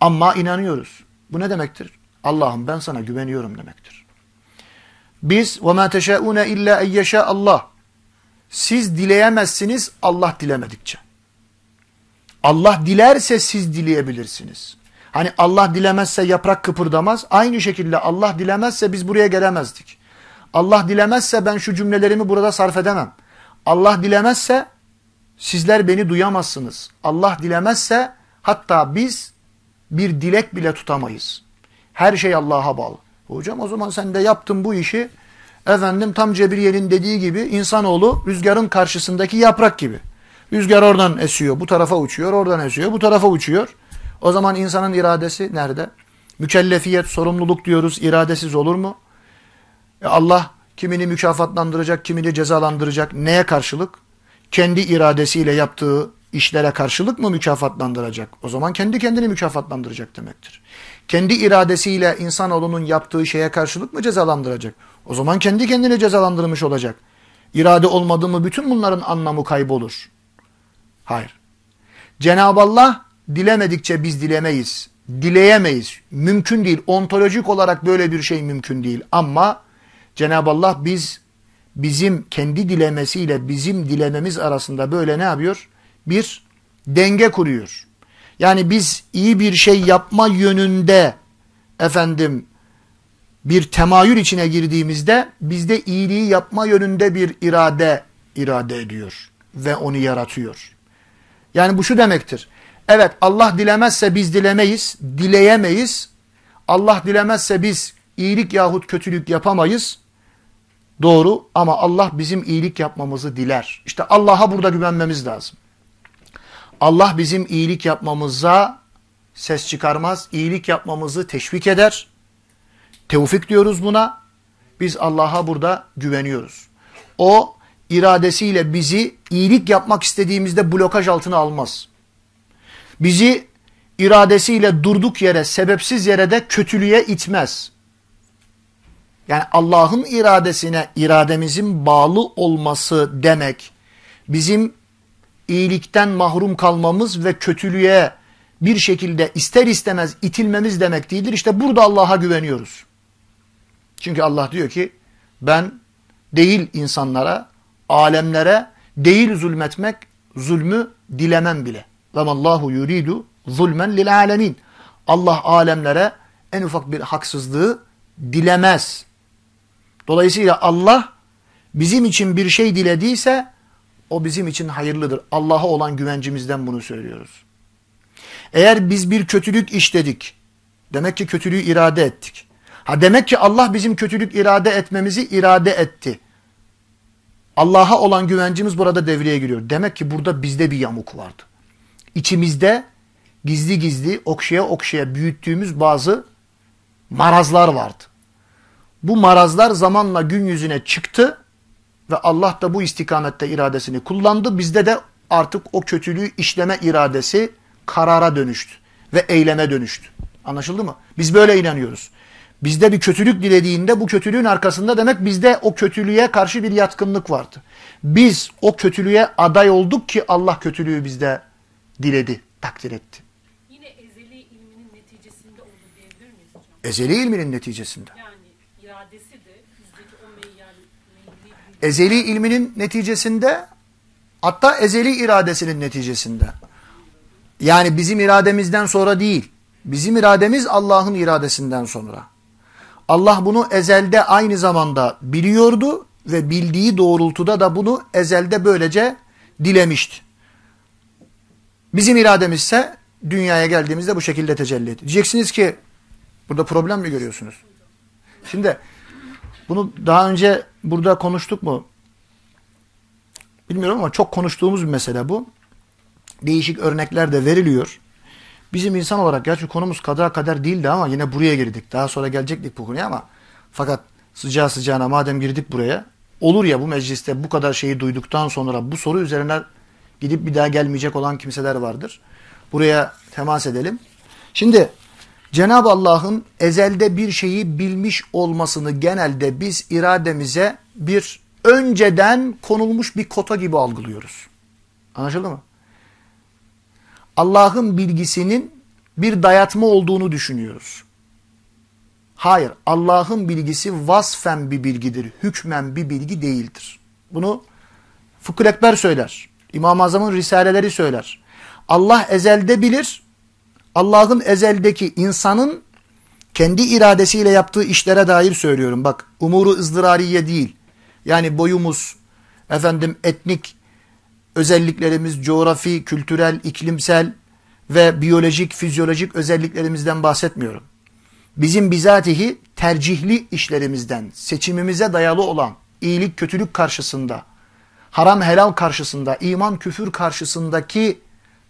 A: ama inanıyoruz. Bu ne demektir? Allah'ım ben sana güveniyorum demektir. Biz وَمَا تَشَاءُونَ اِلَّا اَيَّشَاءَ Allah. siz dileyemezsiniz Allah dilemedikçe. Allah dilerse siz dileyebilirsiniz. Hani Allah dilemezse yaprak kıpırdamaz. Aynı şekilde Allah dilemezse biz buraya gelemezdik. Allah dilemezse ben şu cümlelerimi burada sarf edemem. Allah dilemezse sizler beni duyamazsınız. Allah dilemezse hatta biz bir dilek bile tutamayız. Her şey Allah'a bağlı. Hocam o zaman sen de yaptın bu işi. Efendim tam Cebriye'nin dediği gibi insanoğlu rüzgarın karşısındaki yaprak gibi. Rüzgar oradan esiyor, bu tarafa uçuyor, oradan esiyor, bu tarafa uçuyor. O zaman insanın iradesi nerede? Mükellefiyet, sorumluluk diyoruz, iradesiz olur mu? E Allah kimini mükafatlandıracak, kimini cezalandıracak. Neye karşılık? Kendi iradesiyle yaptığı işlere karşılık mı mükafatlandıracak? O zaman kendi kendini mükafatlandıracak demektir. Kendi iradesiyle insanoğlunun yaptığı şeye karşılık mı cezalandıracak? O zaman kendi kendini cezalandırmış olacak. İrade olmadı mı bütün bunların anlamı kaybolur. Hayır. Cenab-ı Allah dilemedikçe biz dilemeyiz. dileyemeyiz. Mümkün değil. Ontolojik olarak böyle bir şey mümkün değil. Ama Cenab-ı Allah biz bizim kendi dilemesiyle bizim dilememiz arasında böyle ne yapıyor? Bir denge kuruyor. Yani biz iyi bir şey yapma yönünde efendim bir temayül içine girdiğimizde bizde iyiliği yapma yönünde bir irade irade ediyor ve onu yaratıyor. Yani bu şu demektir. Evet Allah dilemezse biz dilemeyiz, dileyemeyiz. Allah dilemezse biz iyilik yahut kötülük yapamayız. Doğru ama Allah bizim iyilik yapmamızı diler. İşte Allah'a burada güvenmemiz lazım. Allah bizim iyilik yapmamıza ses çıkarmaz. İyilik yapmamızı teşvik eder. Tevfik diyoruz buna. Biz Allah'a burada güveniyoruz. O iradesiyle bizi iyilik yapmak istediğimizde blokaj altına almaz. Bizi iradesiyle durduk yere, sebepsiz yere de kötülüğe itmez. Yani Allah'ın iradesine irademizin bağlı olması demek bizim iyilikten mahrum kalmamız ve kötülüğe bir şekilde ister istemez itilmemiz demek değildir. İşte burada Allah'a güveniyoruz. Çünkü Allah diyor ki ben değil insanlara, alemlere değil zulmetmek, zulmü dilemem bile. Allahu yuridu zulmen lil alemin. Allah alemlere en ufak bir haksızlığı dilemez. Dolayısıyla Allah bizim için bir şey dilediyse o bizim için hayırlıdır. Allah'a olan güvencimizden bunu söylüyoruz. Eğer biz bir kötülük işledik, demek ki kötülüğü irade ettik. Ha demek ki Allah bizim kötülük irade etmemizi irade etti. Allah'a olan güvencimiz burada devreye giriyor. Demek ki burada bizde bir yamuk vardı. İçimizde gizli gizli okşaya okşaya büyüttüğümüz bazı marazlar vardı. Bu marazlar zamanla gün yüzüne çıktı ve Allah da bu istikamette iradesini kullandı. Bizde de artık o kötülüğü işleme iradesi karara dönüştü ve eyleme dönüştü. Anlaşıldı mı? Biz böyle inanıyoruz. Bizde bir kötülük dilediğinde bu kötülüğün arkasında demek bizde o kötülüğe karşı bir yatkınlık vardı. Biz o kötülüğe aday olduk ki Allah kötülüğü bizde diledi, takdir etti.
C: Yine ezeli ilminin neticesinde oldu diyebilir miyiz hocam?
A: Ezeli ilminin neticesinde.
C: Yani iradesi de bizdeki o meyyal, meyilli
A: Ezeli ilminin neticesinde hatta ezeli iradesinin neticesinde. Yani bizim irademizden sonra değil. Bizim irademiz Allah'ın iradesinden sonra. Allah bunu ezelde aynı zamanda biliyordu ve bildiği doğrultuda da bunu ezelde böylece dilemişti. Bizim irademiz ise dünyaya geldiğimizde bu şekilde tecelli etti. Diyeceksiniz ki burada problem mi görüyorsunuz? Şimdi bunu daha önce burada konuştuk mu? Bilmiyorum ama çok konuştuğumuz bir mesele bu. Değişik örnekler de veriliyor. Bizim insan olarak gerçi konumuz kadar kader değildi ama yine buraya girdik. Daha sonra gelecektik bu konuya ama fakat sıcağı sıcağına madem girdik buraya olur ya bu mecliste bu kadar şeyi duyduktan sonra bu soru üzerine gidip bir daha gelmeyecek olan kimseler vardır. Buraya temas edelim. Şimdi Cenab-ı Allah'ın ezelde bir şeyi bilmiş olmasını genelde biz irademize bir önceden konulmuş bir kota gibi algılıyoruz. Anlaşıldı mı? Allah'ın bilgisinin bir dayatma olduğunu düşünüyoruz. Hayır, Allah'ın bilgisi vasfen bir bilgidir, hükmen bir bilgi değildir. Bunu Fıkhül Ekber söyler. İmam-ı Azam'ın risaleleri söyler. Allah ezelde bilir, Allah'ın ezeldeki insanın kendi iradesiyle yaptığı işlere dair söylüyorum. Bak, umuru ızdırariye değil. Yani boyumuz, efendim etnik özelliklerimiz, coğrafi, kültürel, iklimsel ve biyolojik, fizyolojik özelliklerimizden bahsetmiyorum. Bizim bizatihi tercihli işlerimizden, seçimimize dayalı olan iyilik, kötülük karşısında, haram, helal karşısında, iman, küfür karşısındaki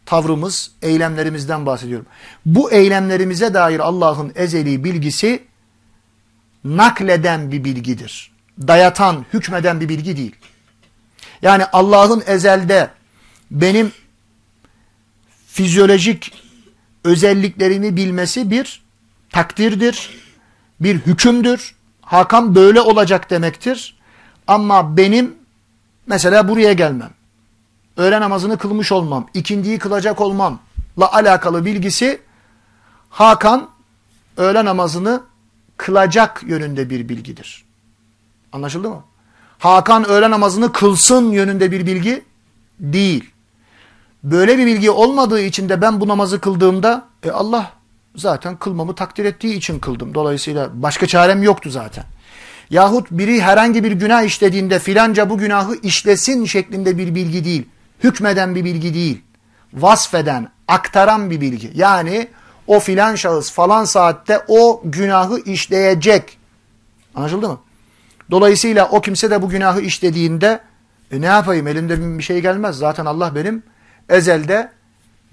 A: tavrımız, eylemlerimizden bahsediyorum. Bu eylemlerimize dair Allah'ın ezeli bilgisi nakleden bir bilgidir. Dayatan, hükmeden bir bilgi değil. Yani Allah'ın ezelde benim fizyolojik özelliklerimi bilmesi bir takdirdir, bir hükümdür. Hakan böyle olacak demektir. Ama benim mesela buraya gelmem, öğle namazını kılmış olmam, ikindiyi kılacak olmamla alakalı bilgisi Hakan öğle namazını kılacak yönünde bir bilgidir. Anlaşıldı mı? Hakan öğle namazını kılsın yönünde bir bilgi değil. Böyle bir bilgi olmadığı için de ben bu namazı kıldığımda e Allah zaten kılmamı takdir ettiği için kıldım. Dolayısıyla başka çarem yoktu zaten. Yahut biri herhangi bir günah işlediğinde filanca bu günahı işlesin şeklinde bir bilgi değil. Hükmeden bir bilgi değil. Vasfeden, aktaran bir bilgi. Yani o filan şahıs falan saatte o günahı işleyecek. Anlaşıldı mı? Dolayısıyla o kimse de bu günahı işlediğinde e ne yapayım elimde bir şey gelmez. Zaten Allah benim ezelde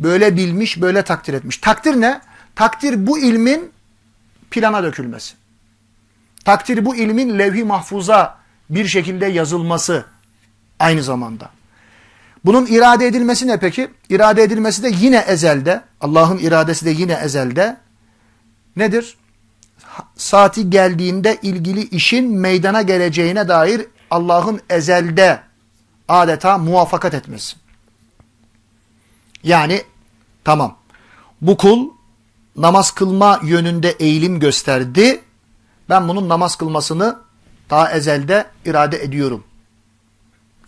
A: böyle bilmiş, böyle takdir etmiş. Takdir ne? Takdir bu ilmin plana dökülmesi. Takdir bu ilmin levh-i mahfuza bir şekilde yazılması aynı zamanda. Bunun irade edilmesi ne peki? İrade edilmesi de yine ezelde, Allah'ın iradesi de yine ezelde. Nedir? Saati geldiğinde ilgili işin meydana geleceğine dair Allah'ın ezelde adeta muvaffakat etmesi. Yani tamam bu kul namaz kılma yönünde eğilim gösterdi. Ben bunun namaz kılmasını daha ezelde irade ediyorum.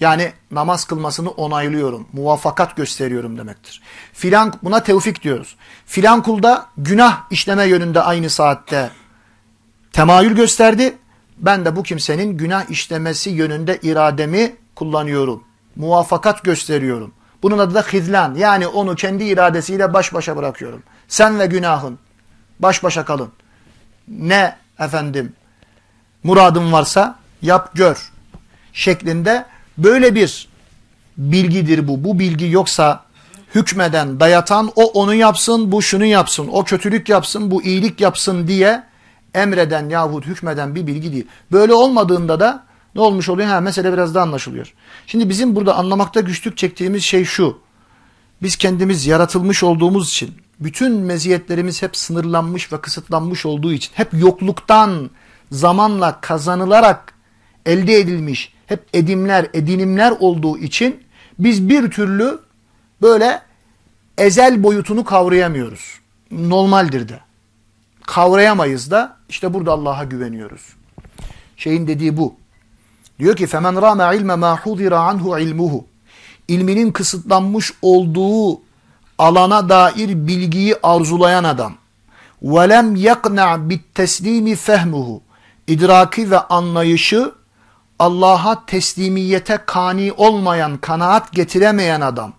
A: Yani namaz kılmasını onaylıyorum. Muvaffakat gösteriyorum demektir. Filan buna tevfik diyoruz. Filan kulda günah işleme yönünde aynı saatte temayül gösterdi. Ben de bu kimsenin günah işlemesi yönünde irademi kullanıyorum. Muvaffakat gösteriyorum. Bunun adı da hizlan. Yani onu kendi iradesiyle baş başa bırakıyorum. Sen ve günahın baş başa kalın. Ne efendim muradın varsa yap gör şeklinde böyle bir bilgidir bu. Bu bilgi yoksa hükmeden, dayatan o onu yapsın, bu şunu yapsın, o kötülük yapsın, bu iyilik yapsın diye emreden yahut hükmeden bir bilgi değil. Böyle olmadığında da ne olmuş oluyor? Ha, mesele biraz daha anlaşılıyor. Şimdi bizim burada anlamakta güçlük çektiğimiz şey şu. Biz kendimiz yaratılmış olduğumuz için, bütün meziyetlerimiz hep sınırlanmış ve kısıtlanmış olduğu için, hep yokluktan zamanla kazanılarak elde edilmiş, hep edimler, edinimler olduğu için biz bir türlü böyle ezel boyutunu kavrayamıyoruz. Normaldir de. Kavrayamayız da işte burada Allah'a güveniyoruz. Şeyin dediği bu. Diyor ki femen rame ilme ma hudira anhu ilmuhu. İlminin kısıtlanmış olduğu alana dair bilgiyi arzulayan adam. Yakna bit teslimi fehmuhu. İdraki ve anlayışı Allah'a teslimiyete kani olmayan, kanaat getiremeyen adam.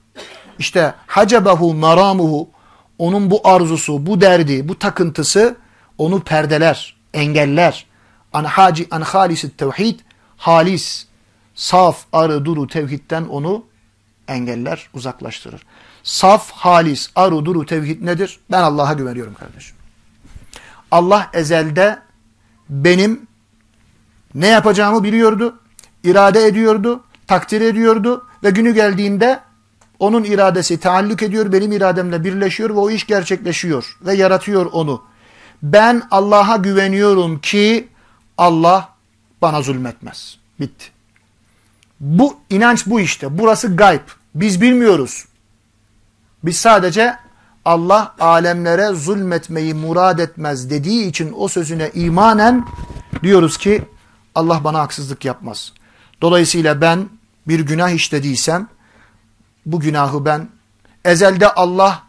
A: İşte hacebehu maramuhu onun bu arzusu, bu derdi, bu takıntısı onu perdeler, engeller. An haci an halisit tevhid halis, saf, arı, duru tevhidden onu engeller, uzaklaştırır. Saf, halis, arı, duru tevhid nedir? Ben Allah'a güveniyorum kardeşim. Allah ezelde benim ne yapacağımı biliyordu, irade ediyordu, takdir ediyordu ve günü geldiğinde onun iradesi taalluk ediyor, benim irademle birleşiyor ve o iş gerçekleşiyor ve yaratıyor onu. Ben Allah'a güveniyorum ki Allah bana zulmetmez. Bitti. Bu inanç bu işte. Burası gayb. Biz bilmiyoruz. Biz sadece Allah alemlere zulmetmeyi murad etmez dediği için o sözüne imanen diyoruz ki Allah bana haksızlık yapmaz. Dolayısıyla ben bir günah işlediysem bu günahı ben ezelde Allah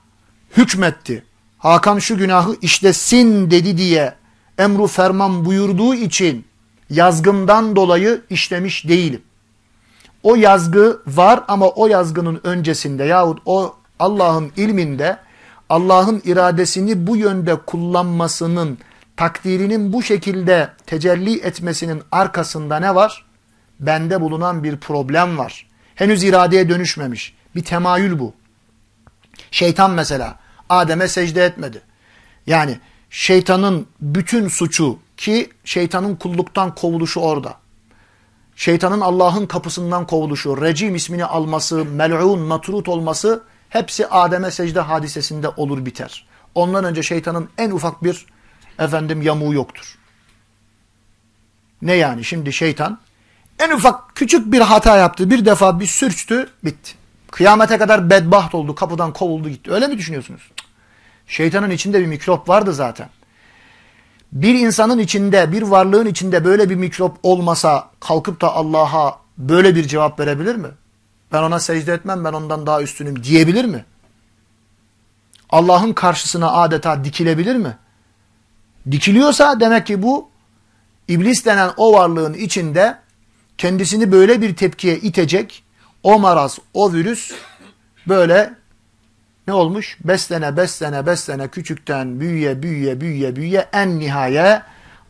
A: hükmetti. Hakan şu günahı işlesin dedi diye emru ferman buyurduğu için yazgımdan dolayı işlemiş değilim. O yazgı var ama o yazgının öncesinde yahut o Allah'ın ilminde Allah'ın iradesini bu yönde kullanmasının takdirinin bu şekilde tecelli etmesinin arkasında ne var? Bende bulunan bir problem var. Henüz iradeye dönüşmemiş. Bir temayül bu. Şeytan mesela Adem'e secde etmedi. Yani şeytanın bütün suçu ki şeytanın kulluktan kovuluşu orada. Şeytanın Allah'ın kapısından kovuluşu, recim ismini alması, mel'un, matrut olması hepsi Adem'e secde hadisesinde olur biter. Ondan önce şeytanın en ufak bir efendim yamuğu yoktur. Ne yani şimdi şeytan en ufak küçük bir hata yaptı, bir defa bir sürçtü, bitti. Kıyamete kadar bedbaht oldu, kapıdan kovuldu gitti. Öyle mi düşünüyorsunuz? Şeytanın içinde bir mikrop vardı zaten. Bir insanın içinde, bir varlığın içinde böyle bir mikrop olmasa kalkıp da Allah'a böyle bir cevap verebilir mi? Ben ona secde etmem, ben ondan daha üstünüm diyebilir mi? Allah'ın karşısına adeta dikilebilir mi? Dikiliyorsa demek ki bu iblis denen o varlığın içinde kendisini böyle bir tepkiye itecek o maraz, o virüs böyle ne olmuş? Beslene, beslene, beslene küçükten büyüye, büyüye, büyüye, büyüye en nihaye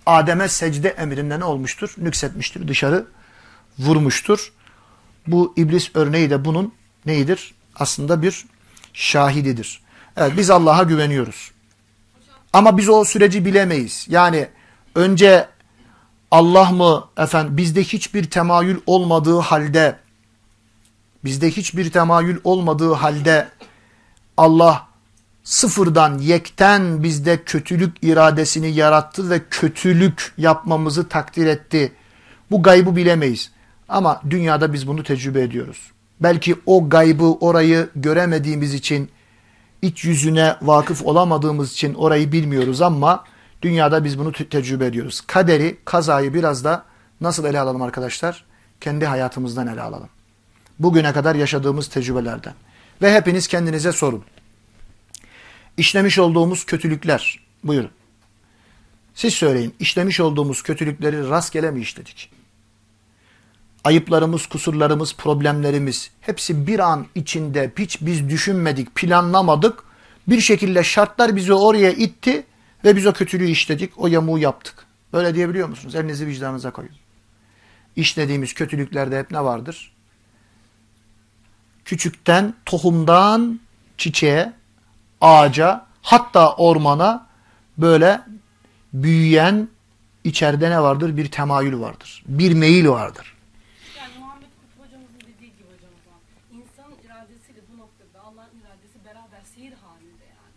A: Adem'e secde emrinde ne olmuştur? Nüksetmiştir, dışarı vurmuştur. Bu iblis örneği de bunun neyidir? Aslında bir şahididir. Evet biz Allah'a güveniyoruz. Ama biz o süreci bilemeyiz. Yani önce Allah mı efendim bizde hiçbir temayül olmadığı halde bizde hiçbir temayül olmadığı halde Allah sıfırdan yekten bizde kötülük iradesini yarattı ve kötülük yapmamızı takdir etti. Bu gaybı bilemeyiz. Ama dünyada biz bunu tecrübe ediyoruz. Belki o gaybı orayı göremediğimiz için iç yüzüne vakıf olamadığımız için orayı bilmiyoruz ama dünyada biz bunu tecrübe ediyoruz. Kaderi, kazayı biraz da nasıl ele alalım arkadaşlar? Kendi hayatımızdan ele alalım. Bugüne kadar yaşadığımız tecrübelerden. Ve hepiniz kendinize sorun. İşlemiş olduğumuz kötülükler, buyurun. Siz söyleyin, işlemiş olduğumuz kötülükleri rastgele mi işledik? Ayıplarımız, kusurlarımız, problemlerimiz hepsi bir an içinde hiç biz düşünmedik, planlamadık. Bir şekilde şartlar bizi oraya itti ve biz o kötülüğü işledik, o yamuğu yaptık. Böyle diyebiliyor musunuz? Elinizi vicdanınıza koyun. İşlediğimiz kötülüklerde hep ne vardır? Küçükten, tohumdan çiçeğe, ağaca, hatta ormana böyle büyüyen içeride ne vardır? Bir temayül vardır. Bir meyil vardır.
C: Yani Muhammed Kutlu hocamızın dediği gibi hocam o zaman. İnsanın iradesiyle bu noktada Allah'ın iradesi beraber seyir halinde yani.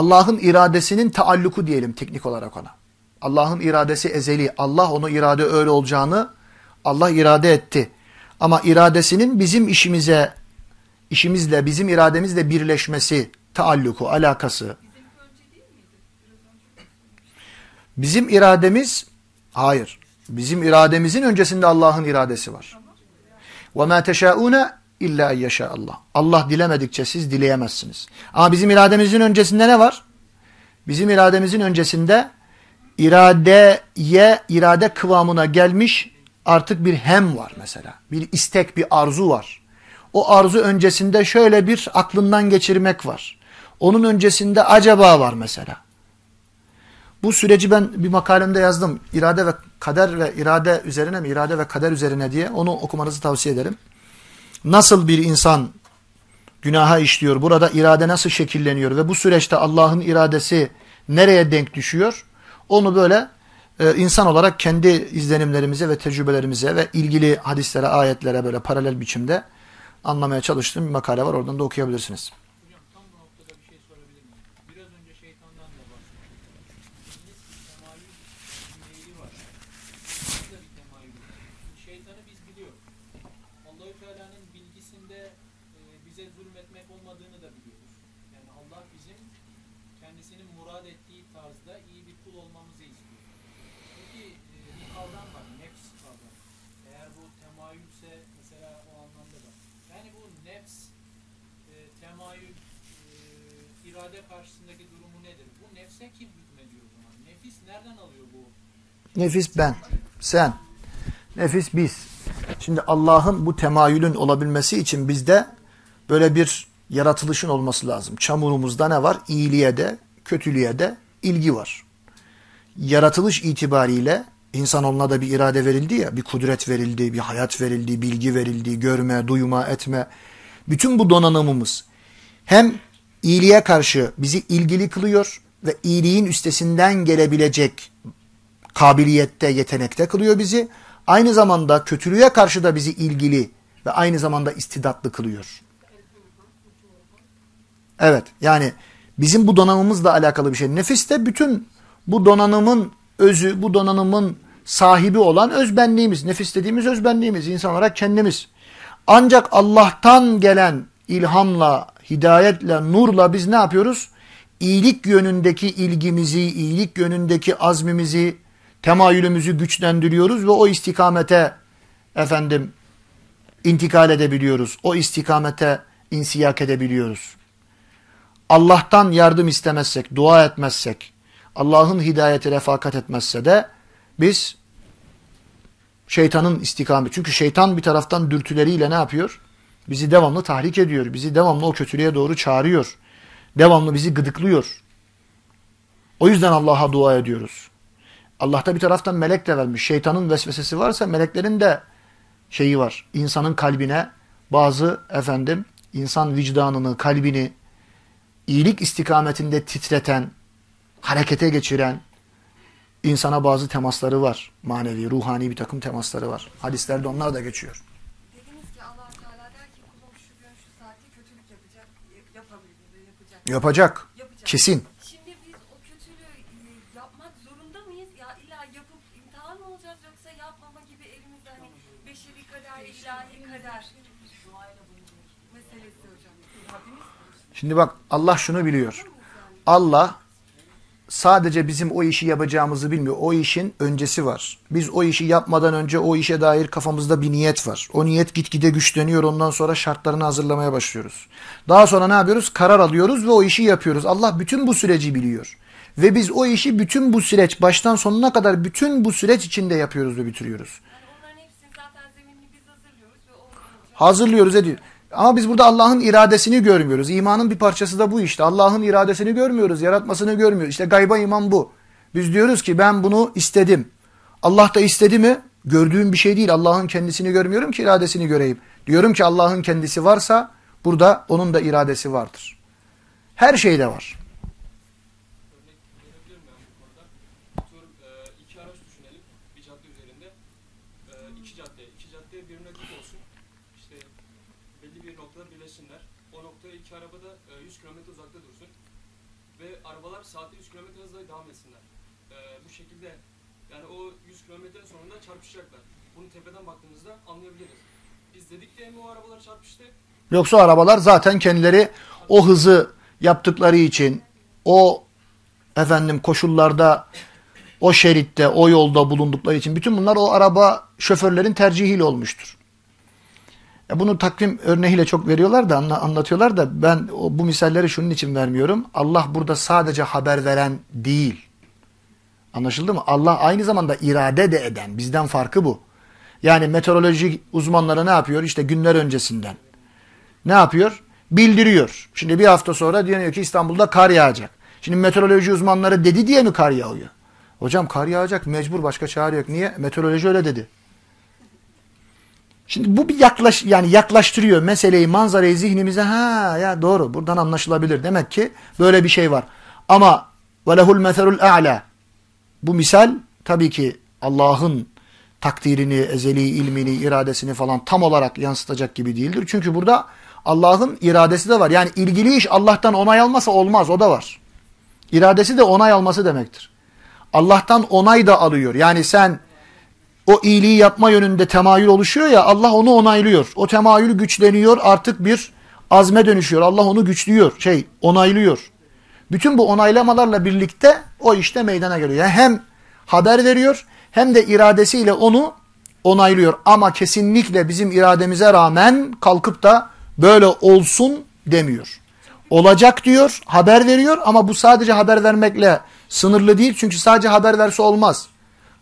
A: Allah'ın iradesinin taalluku diyelim teknik olarak ona. Allah'ın iradesi ezeli. Allah onu irade öyle olacağını Allah irade etti. Ama iradesinin bizim işimize, işimizle, bizim irademizle birleşmesi, taalluku, alakası. Bizim irademiz, hayır. Bizim irademizin öncesinde Allah'ın iradesi var. وَمَا تَشَاءُونَ illa yaşa Allah. Allah dilemedikçe siz dileyemezsiniz. Ama bizim irademizin öncesinde ne var? Bizim irademizin öncesinde iradeye, irade kıvamına gelmiş artık bir hem var mesela. Bir istek, bir arzu var. O arzu öncesinde şöyle bir aklından geçirmek var. Onun öncesinde acaba var mesela. Bu süreci ben bir makalemde yazdım. İrade ve kader ve irade üzerine mi? İrade ve kader üzerine diye. Onu okumanızı tavsiye ederim. Nasıl bir insan günaha işliyor? Burada irade nasıl şekilleniyor? Ve bu süreçte Allah'ın iradesi nereye denk düşüyor? Onu böyle e, insan olarak kendi izlenimlerimize ve tecrübelerimize ve ilgili hadislere, ayetlere böyle paralel biçimde anlamaya çalıştığım bir makale var. Oradan da okuyabilirsiniz.
B: Hocam tam bu noktada bir şey sorabilir miyim? Biraz önce şeytandan da bahsettik. İblis bir temayül bir meyli var. Burada bir temayül var. Şimdi şeytanı biz biliyoruz. Allahü Teala'nın bilgisinde e, bize zulmetmek olmadığını da biliyoruz. Yani Allah bizim kendisinin murad ettiği tarzda iyi bir kul olmamızı istiyor. Peki e, bir kavram var, nefs kavramı. Eğer bu temayülse mesela o anlamda da. Yani bu nefs e, temayül, e, irade karşısındaki durumu nedir? Bu nefse kim hükmediyor o zaman? Nefis nereden alıyor bu?
A: Nefis ben, sen. Nefis biz. Şimdi Allah'ın bu temayülün olabilmesi için bizde böyle bir yaratılışın olması lazım. Çamurumuzda ne var? İyiliğe de, kötülüğe de ilgi var. Yaratılış itibariyle insanoğluna da bir irade verildi ya, bir kudret verildi, bir hayat verildi, bilgi verildi, görme, duyma, etme. Bütün bu donanımımız hem iyiliğe karşı bizi ilgili kılıyor ve iyiliğin üstesinden gelebilecek kabiliyette, yetenekte kılıyor bizi. Aynı zamanda kötülüğe karşı da bizi ilgili ve aynı zamanda istidatlı kılıyor. Evet yani bizim bu donanımımızla alakalı bir şey. Nefis de bütün bu donanımın özü, bu donanımın sahibi olan özbenliğimiz. Nefis dediğimiz özbenliğimiz, insan olarak kendimiz. Ancak Allah'tan gelen ilhamla, hidayetle, nurla biz ne yapıyoruz? iyilik yönündeki ilgimizi, iyilik yönündeki azmimizi, temayülümüzü güçlendiriyoruz ve o istikamete efendim intikal edebiliyoruz. O istikamete insiyak edebiliyoruz. Allah'tan yardım istemezsek, dua etmezsek, Allah'ın hidayeti refakat etmezse de biz şeytanın istikameti. Çünkü şeytan bir taraftan dürtüleriyle ne yapıyor? Bizi devamlı tahrik ediyor. Bizi devamlı o kötülüğe doğru çağırıyor. Devamlı bizi gıdıklıyor. O yüzden Allah'a dua ediyoruz. Allah'ta bir taraftan melek de vermiş. Şeytanın vesvesesi varsa meleklerin de şeyi var. İnsanın kalbine bazı efendim insan vicdanını, kalbini iyilik istikametinde titreten, harekete geçiren insana bazı temasları var. Manevi, ruhani bir takım temasları var. Hadislerde onlar da geçiyor.
D: Dediniz ki allah Teala der ki kulum şu gün şu saatte kötülük yapacak, y- yapabilir ve yapacak.
A: Yapacak.
D: yapacak.
A: Kesin.
D: Şimdi biz o kötülüğü e, yapmak zorunda mıyız? Ya illa yapıp imtihan mı olacağız yoksa yapmama gibi elimizde hani beşeri kader, ilahi kader meselesi hocam.
A: Şimdi bak Allah şunu biliyor. Allah sadece bizim o işi yapacağımızı bilmiyor. O işin öncesi var. Biz o işi yapmadan önce o işe dair kafamızda bir niyet var. O niyet gitgide güçleniyor. Ondan sonra şartlarını hazırlamaya başlıyoruz. Daha sonra ne yapıyoruz? Karar alıyoruz ve o işi yapıyoruz. Allah bütün bu süreci biliyor. Ve biz o işi bütün bu süreç baştan sonuna kadar bütün bu süreç içinde yapıyoruz ve bitiriyoruz.
D: Yani onların hepsini zaten zeminini biz hazırlıyoruz ve o olacak.
A: Hazırlıyoruz ediyor. Ama biz burada Allah'ın iradesini görmüyoruz. İmanın bir parçası da bu işte. Allah'ın iradesini görmüyoruz. Yaratmasını görmüyoruz. İşte gayba iman bu. Biz diyoruz ki ben bunu istedim. Allah da istedi mi? Gördüğüm bir şey değil. Allah'ın kendisini görmüyorum ki iradesini göreyim. Diyorum ki Allah'ın kendisi varsa burada onun da iradesi vardır. Her şeyde var.
E: Örnek verebilir miyim ben bu konuda? Atıyorum e, iki araç düşünelim bir cadde üzerinde. E, iki cadde, iki cadde birbirine dik olsun. İşte belli bir noktada birleşsinler. O noktaya iki araba da e, 100 km uzakta dursun. Ve arabalar saatte 100 km hızla devam etsinler. E, bu şekilde yani o 100 kilometrenin sonunda çarpışacaklar. Bunu tepeden baktığımızda anlayabiliriz. Biz dedik diye mi o arabalar çarpıştı?
A: Yoksa arabalar zaten kendileri o hızı yaptıkları için o efendim koşullarda o şeritte, o yolda bulundukları için bütün bunlar o araba şoförlerin tercihiyle olmuştur. Ya bunu takvim örneğiyle çok veriyorlar da anla- anlatıyorlar da ben bu misalleri şunun için vermiyorum. Allah burada sadece haber veren değil. Anlaşıldı mı? Allah aynı zamanda irade de eden. Bizden farkı bu. Yani meteoroloji uzmanları ne yapıyor? İşte günler öncesinden. Ne yapıyor? Bildiriyor. Şimdi bir hafta sonra diyor ki İstanbul'da kar yağacak. Şimdi meteoroloji uzmanları dedi diye mi kar yağıyor? Hocam kar yağacak mecbur başka çare yok. Niye? Meteoroloji öyle dedi. Şimdi bu bir yaklaş yani yaklaştırıyor meseleyi, manzarayı zihnimize. Ha ya doğru buradan anlaşılabilir. Demek ki böyle bir şey var. Ama velehul meselul a'la. Bu misal tabii ki Allah'ın takdirini, ezeli ilmini, iradesini falan tam olarak yansıtacak gibi değildir. Çünkü burada Allah'ın iradesi de var. Yani ilgili iş Allah'tan onay almasa olmaz. O da var. İradesi de onay alması demektir. Allah'tan onay da alıyor. Yani sen o iyiliği yapma yönünde temayül oluşuyor ya Allah onu onaylıyor. O temayül güçleniyor artık bir azme dönüşüyor. Allah onu güçlüyor, şey onaylıyor. Bütün bu onaylamalarla birlikte o işte meydana geliyor. Yani hem haber veriyor hem de iradesiyle onu onaylıyor. Ama kesinlikle bizim irademize rağmen kalkıp da böyle olsun demiyor. Olacak diyor, haber veriyor ama bu sadece haber vermekle sınırlı değil. Çünkü sadece haber verse olmaz.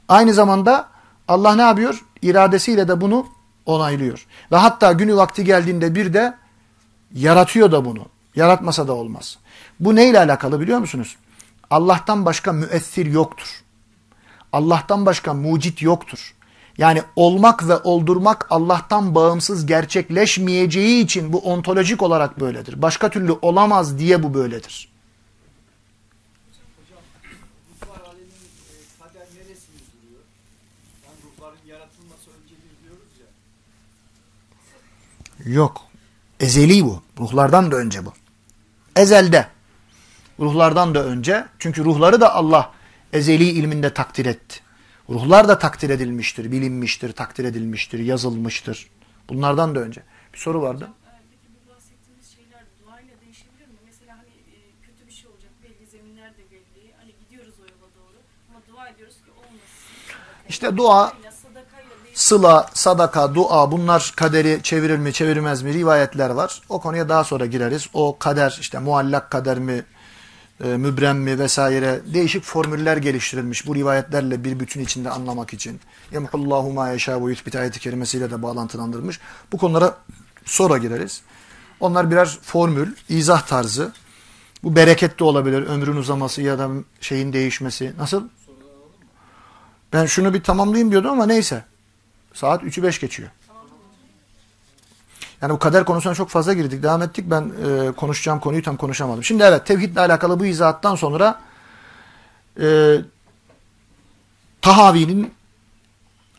A: Aynı zamanda Allah ne yapıyor? İradesiyle de bunu onaylıyor. Ve hatta günü vakti geldiğinde bir de yaratıyor da bunu. Yaratmasa da olmaz. Bu neyle alakalı biliyor musunuz? Allah'tan başka müessir yoktur. Allah'tan başka mucit yoktur. Yani olmak ve oldurmak Allah'tan bağımsız gerçekleşmeyeceği için bu ontolojik olarak böyledir. Başka türlü olamaz diye bu böyledir. Yok. Ezeli bu. Ruhlardan da önce bu. Ezelde. Ruhlardan da önce. Çünkü ruhları da Allah ezeli ilminde takdir etti. Ruhlar da takdir edilmiştir, bilinmiştir, takdir edilmiştir, yazılmıştır. Bunlardan da önce. Bir soru vardı.
C: E, peki bu bahsettiğimiz şeyler duayla değişebilir mi? Mesela hani e, kötü bir şey olacak belli nerede belli. Hani gidiyoruz o yola doğru. Ama dua ediyoruz ki olmasın.
A: İşte dua, sıla, sadaka, dua bunlar kaderi çevirir mi çevirmez mi rivayetler var. O konuya daha sonra gireriz. O kader işte muallak kader mi, e, mübrem mi vesaire değişik formüller geliştirilmiş bu rivayetlerle bir bütün içinde anlamak için. Yemhullahu ma yeşâ ve yuthbit ayeti kerimesiyle de bağlantılandırmış. Bu konulara sonra gireriz. Onlar birer formül, izah tarzı. Bu bereket de olabilir. Ömrün uzaması ya da şeyin değişmesi. Nasıl? Ben şunu bir tamamlayayım diyordum ama neyse. Saat 3'ü 5 geçiyor. Yani bu kader konusuna çok fazla girdik. Devam ettik. Ben e, konuşacağım konuyu tam konuşamadım. Şimdi evet tevhidle alakalı bu izahattan sonra e, Tahavi'nin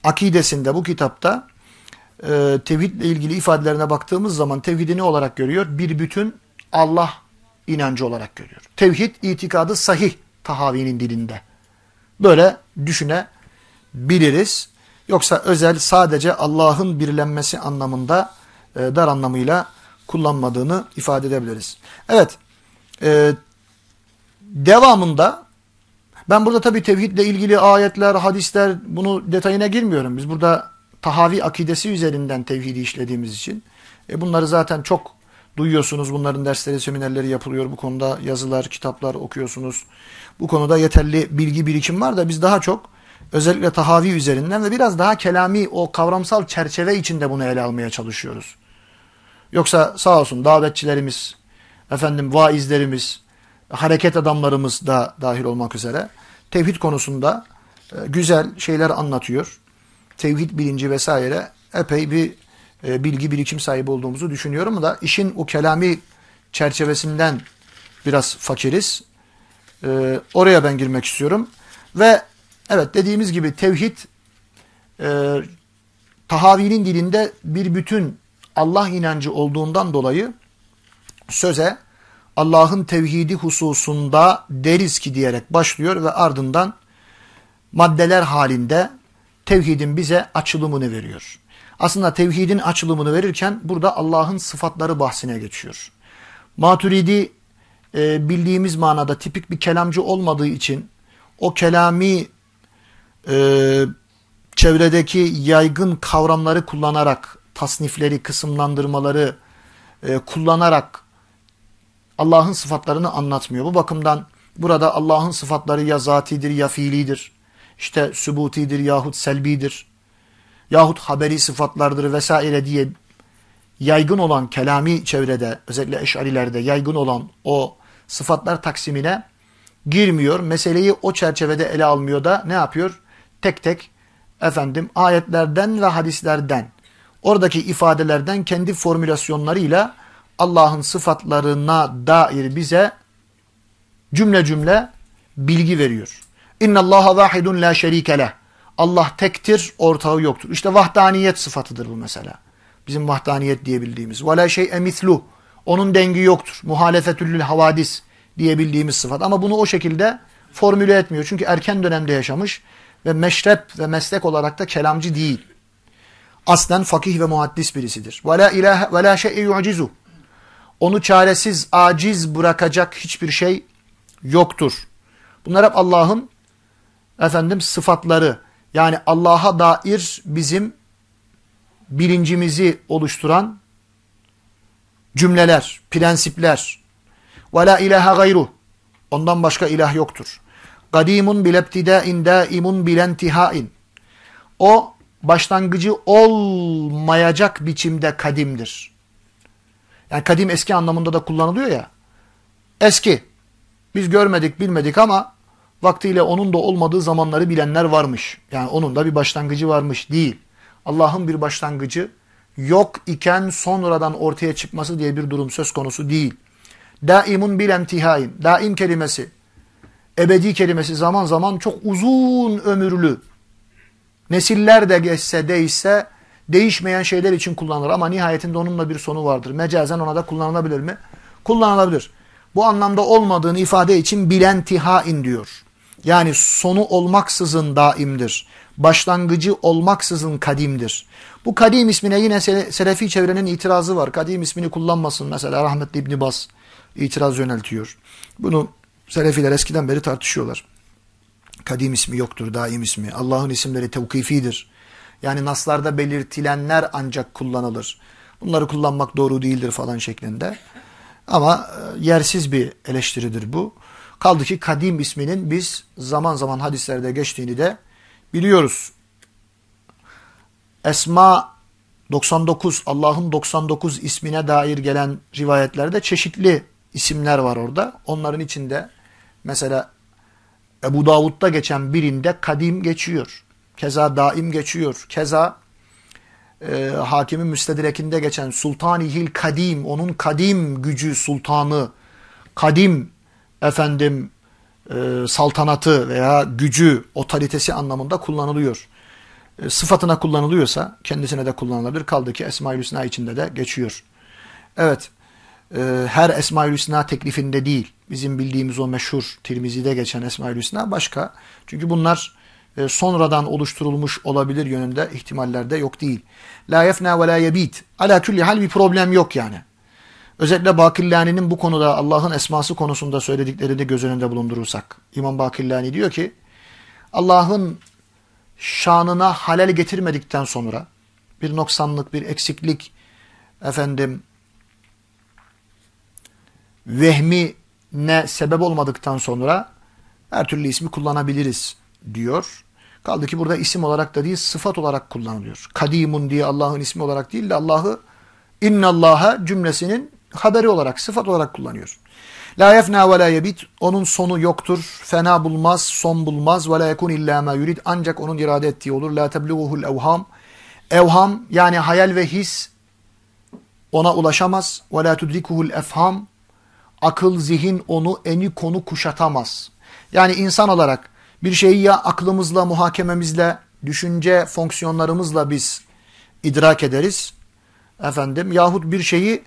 A: akidesinde bu kitapta e, tevhidle ilgili ifadelerine baktığımız zaman tevhidi ne olarak görüyor? Bir bütün Allah inancı olarak görüyor. Tevhid itikadı sahih Tahavi'nin dilinde. Böyle düşünebiliriz. Yoksa özel sadece Allah'ın birlenmesi anlamında e, dar anlamıyla kullanmadığını ifade edebiliriz. Evet. E, devamında ben burada tabii tevhidle ilgili ayetler, hadisler bunu detayına girmiyorum. Biz burada tahavi akidesi üzerinden tevhidi işlediğimiz için. E, bunları zaten çok duyuyorsunuz. Bunların dersleri, seminerleri yapılıyor. Bu konuda yazılar, kitaplar okuyorsunuz. Bu konuda yeterli bilgi birikim var da biz daha çok özellikle tahavi üzerinden ve biraz daha kelami o kavramsal çerçeve içinde bunu ele almaya çalışıyoruz. Yoksa sağ olsun davetçilerimiz, efendim vaizlerimiz, hareket adamlarımız da dahil olmak üzere tevhid konusunda e, güzel şeyler anlatıyor. Tevhid bilinci vesaire epey bir e, bilgi birikim sahibi olduğumuzu düşünüyorum da işin o kelami çerçevesinden biraz fakiriz. E, oraya ben girmek istiyorum. Ve evet dediğimiz gibi tevhid e, Tahavi'nin dilinde bir bütün Allah inancı olduğundan dolayı söze Allah'ın tevhidi hususunda deriz ki diyerek başlıyor ve ardından maddeler halinde tevhidin bize açılımını veriyor. Aslında tevhidin açılımını verirken burada Allah'ın sıfatları bahsine geçiyor. Maturidi e, bildiğimiz manada tipik bir kelamcı olmadığı için o kelami e, çevredeki yaygın kavramları kullanarak tasnifleri, kısımlandırmaları e, kullanarak Allah'ın sıfatlarını anlatmıyor. Bu bakımdan burada Allah'ın sıfatları ya zatidir ya fiilidir. İşte sübutidir yahut selbidir. Yahut haberi sıfatlardır vesaire diye yaygın olan kelami çevrede özellikle eşarilerde yaygın olan o sıfatlar taksimine girmiyor. Meseleyi o çerçevede ele almıyor da ne yapıyor? Tek tek efendim ayetlerden ve hadislerden oradaki ifadelerden kendi formülasyonlarıyla Allah'ın sıfatlarına dair bize cümle cümle bilgi veriyor. İnna Allaha vahidun la şerike leh. Allah tektir, ortağı yoktur. İşte vahdaniyet sıfatıdır bu mesela. Bizim vahdaniyet diyebildiğimiz. Ve la şey'e mislu. Onun dengi yoktur. Muhalefetüllül havadis diyebildiğimiz sıfat. Ama bunu o şekilde formüle etmiyor. Çünkü erken dönemde yaşamış ve meşrep ve meslek olarak da kelamcı değil. Aslen fakih ve muhaddis birisidir. Ve la ilahe ve la yu'cizu. Onu çaresiz, aciz bırakacak hiçbir şey yoktur. Bunlar hep Allah'ın efendim sıfatları. Yani Allah'a dair bizim bilincimizi oluşturan cümleler, prensipler. Ve la ilahe gayru. Ondan başka ilah yoktur. Kadimun bilebtidain daimun bilentihain. O başlangıcı olmayacak biçimde kadimdir. Yani kadim eski anlamında da kullanılıyor ya. Eski. Biz görmedik, bilmedik ama vaktiyle onun da olmadığı zamanları bilenler varmış. Yani onun da bir başlangıcı varmış değil. Allah'ın bir başlangıcı yok iken sonradan ortaya çıkması diye bir durum söz konusu değil. Daimun bil emtihain. Daim kelimesi, ebedi kelimesi zaman zaman çok uzun ömürlü. Nesiller de geçse değişse değişmeyen şeyler için kullanılır ama nihayetinde onunla bir sonu vardır. Mecazen ona da kullanılabilir mi? Kullanılabilir. Bu anlamda olmadığını ifade için bilen tihain diyor. Yani sonu olmaksızın daimdir. Başlangıcı olmaksızın kadimdir. Bu kadim ismine yine Selefi çevrenin itirazı var. Kadim ismini kullanmasın mesela rahmetli İbn Bas itiraz yöneltiyor. Bunu Selefiler eskiden beri tartışıyorlar. Kadim ismi yoktur, daim ismi. Allah'ın isimleri tevkifidir. Yani naslarda belirtilenler ancak kullanılır. Bunları kullanmak doğru değildir falan şeklinde. Ama e, yersiz bir eleştiridir bu. Kaldı ki kadim isminin biz zaman zaman hadislerde geçtiğini de biliyoruz. Esma 99 Allah'ın 99 ismine dair gelen rivayetlerde çeşitli isimler var orada. Onların içinde mesela Ebu Davud'da geçen birinde kadim geçiyor. Keza daim geçiyor. Keza e, hakimin müstedrekinde geçen Sultanihil Kadim, onun kadim gücü sultanı, kadim efendim e, saltanatı veya gücü, otoritesi anlamında kullanılıyor. E, sıfatına kullanılıyorsa kendisine de kullanılabilir. Kaldı ki Esma-ül içinde de geçiyor. Evet, e, her Esma-ül Hüsna teklifinde değil. Bizim bildiğimiz o meşhur Tirmizi'de geçen Esma-ül Hüsna başka. Çünkü bunlar e, sonradan oluşturulmuş olabilir yönünde ihtimaller de yok değil. La yefna ve la yebit. Ala külli hal bir problem yok yani. Özellikle Bakillani'nin bu konuda Allah'ın esması konusunda söylediklerini göz önünde bulundurursak. İmam Bakillani diyor ki Allah'ın şanına halel getirmedikten sonra bir noksanlık, bir eksiklik efendim vehmi ne sebep olmadıktan sonra her türlü ismi kullanabiliriz diyor. Kaldı ki burada isim olarak da değil sıfat olarak kullanılıyor. Kadimun diye Allah'ın ismi olarak değil de Allah'ı innallaha cümlesinin haberi olarak sıfat olarak kullanıyor. La yefna ve la yebit onun sonu yoktur. Fena bulmaz, son bulmaz ve la yekun illa ma yurid ancak onun irade ettiği olur. La teblughuhul evham. Evham yani hayal ve his ona ulaşamaz. Ve la tudrikuhul efham. Akıl, zihin onu eni konu kuşatamaz. Yani insan olarak bir şeyi ya aklımızla, muhakememizle, düşünce fonksiyonlarımızla biz idrak ederiz. Efendim yahut bir şeyi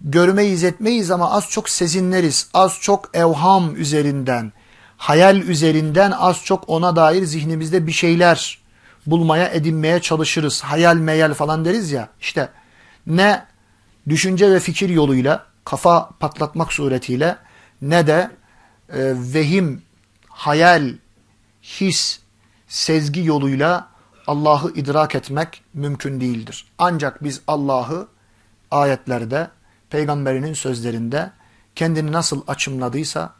A: görmeyiz etmeyiz ama az çok sezinleriz. Az çok evham üzerinden, hayal üzerinden az çok ona dair zihnimizde bir şeyler bulmaya, edinmeye çalışırız. Hayal meyal falan deriz ya. İşte ne düşünce ve fikir yoluyla, kafa patlatmak suretiyle ne de e, vehim, hayal, his, sezgi yoluyla Allah'ı idrak etmek mümkün değildir. Ancak biz Allah'ı ayetlerde, peygamberinin sözlerinde kendini nasıl açımladıysa,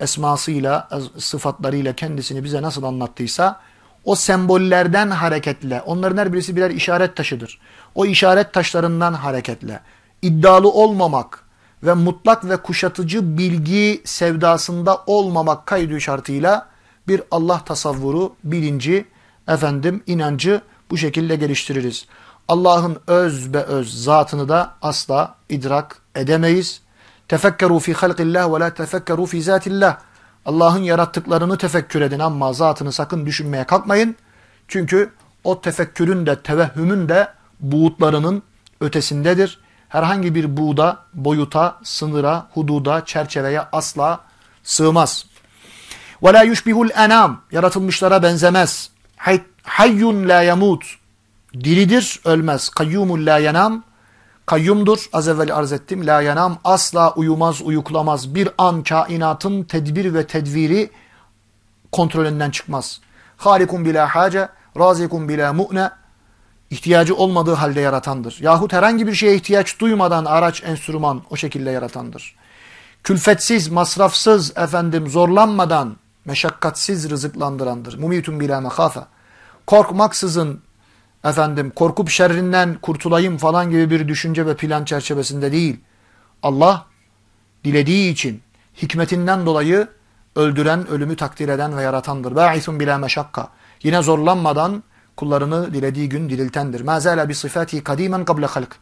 A: esmasıyla, sıfatlarıyla kendisini bize nasıl anlattıysa, o sembollerden hareketle, onların her birisi birer işaret taşıdır. O işaret taşlarından hareketle, iddialı olmamak ve mutlak ve kuşatıcı bilgi sevdasında olmamak kaydı şartıyla bir Allah tasavvuru, bilinci, efendim inancı bu şekilde geliştiririz. Allah'ın öz be öz zatını da asla idrak edemeyiz. Tefekkeru fi halqillah ve la tefekkeru fi zatillah. Allah'ın yarattıklarını tefekkür edin ama zatını sakın düşünmeye kalkmayın. Çünkü o tefekkürün de tevehhümün de buğutlarının ötesindedir Herhangi bir buğda, boyuta, sınıra, hududa, çerçeveye asla sığmaz. وَلَا يُشْبِهُ الْاَنَامِ Yaratılmışlara benzemez. Hayyun la yamut. Diridir, ölmez. Kayyumul la yanam. Kayyumdur. Az evvel arz ettim. La yanam. Asla uyumaz, uyuklamaz. Bir an kainatın tedbir ve tedviri kontrolünden çıkmaz. Harikun bila hace. Razikun bila mu'ne. İhtiyacı olmadığı halde yaratandır. Yahut herhangi bir şeye ihtiyaç duymadan araç, enstrüman o şekilde yaratandır. Külfetsiz, masrafsız, efendim zorlanmadan, meşakkatsiz rızıklandırandır. Mumitun bila mehafe. Korkmaksızın efendim korkup şerrinden kurtulayım falan gibi bir düşünce ve plan çerçevesinde değil. Allah dilediği için hikmetinden dolayı öldüren, ölümü takdir eden ve yaratandır. Ba'ithun bila meşakka. Yine zorlanmadan kullarını dilediği gün diriltendir. Ma zâle bi sıfati kadimen kable halk.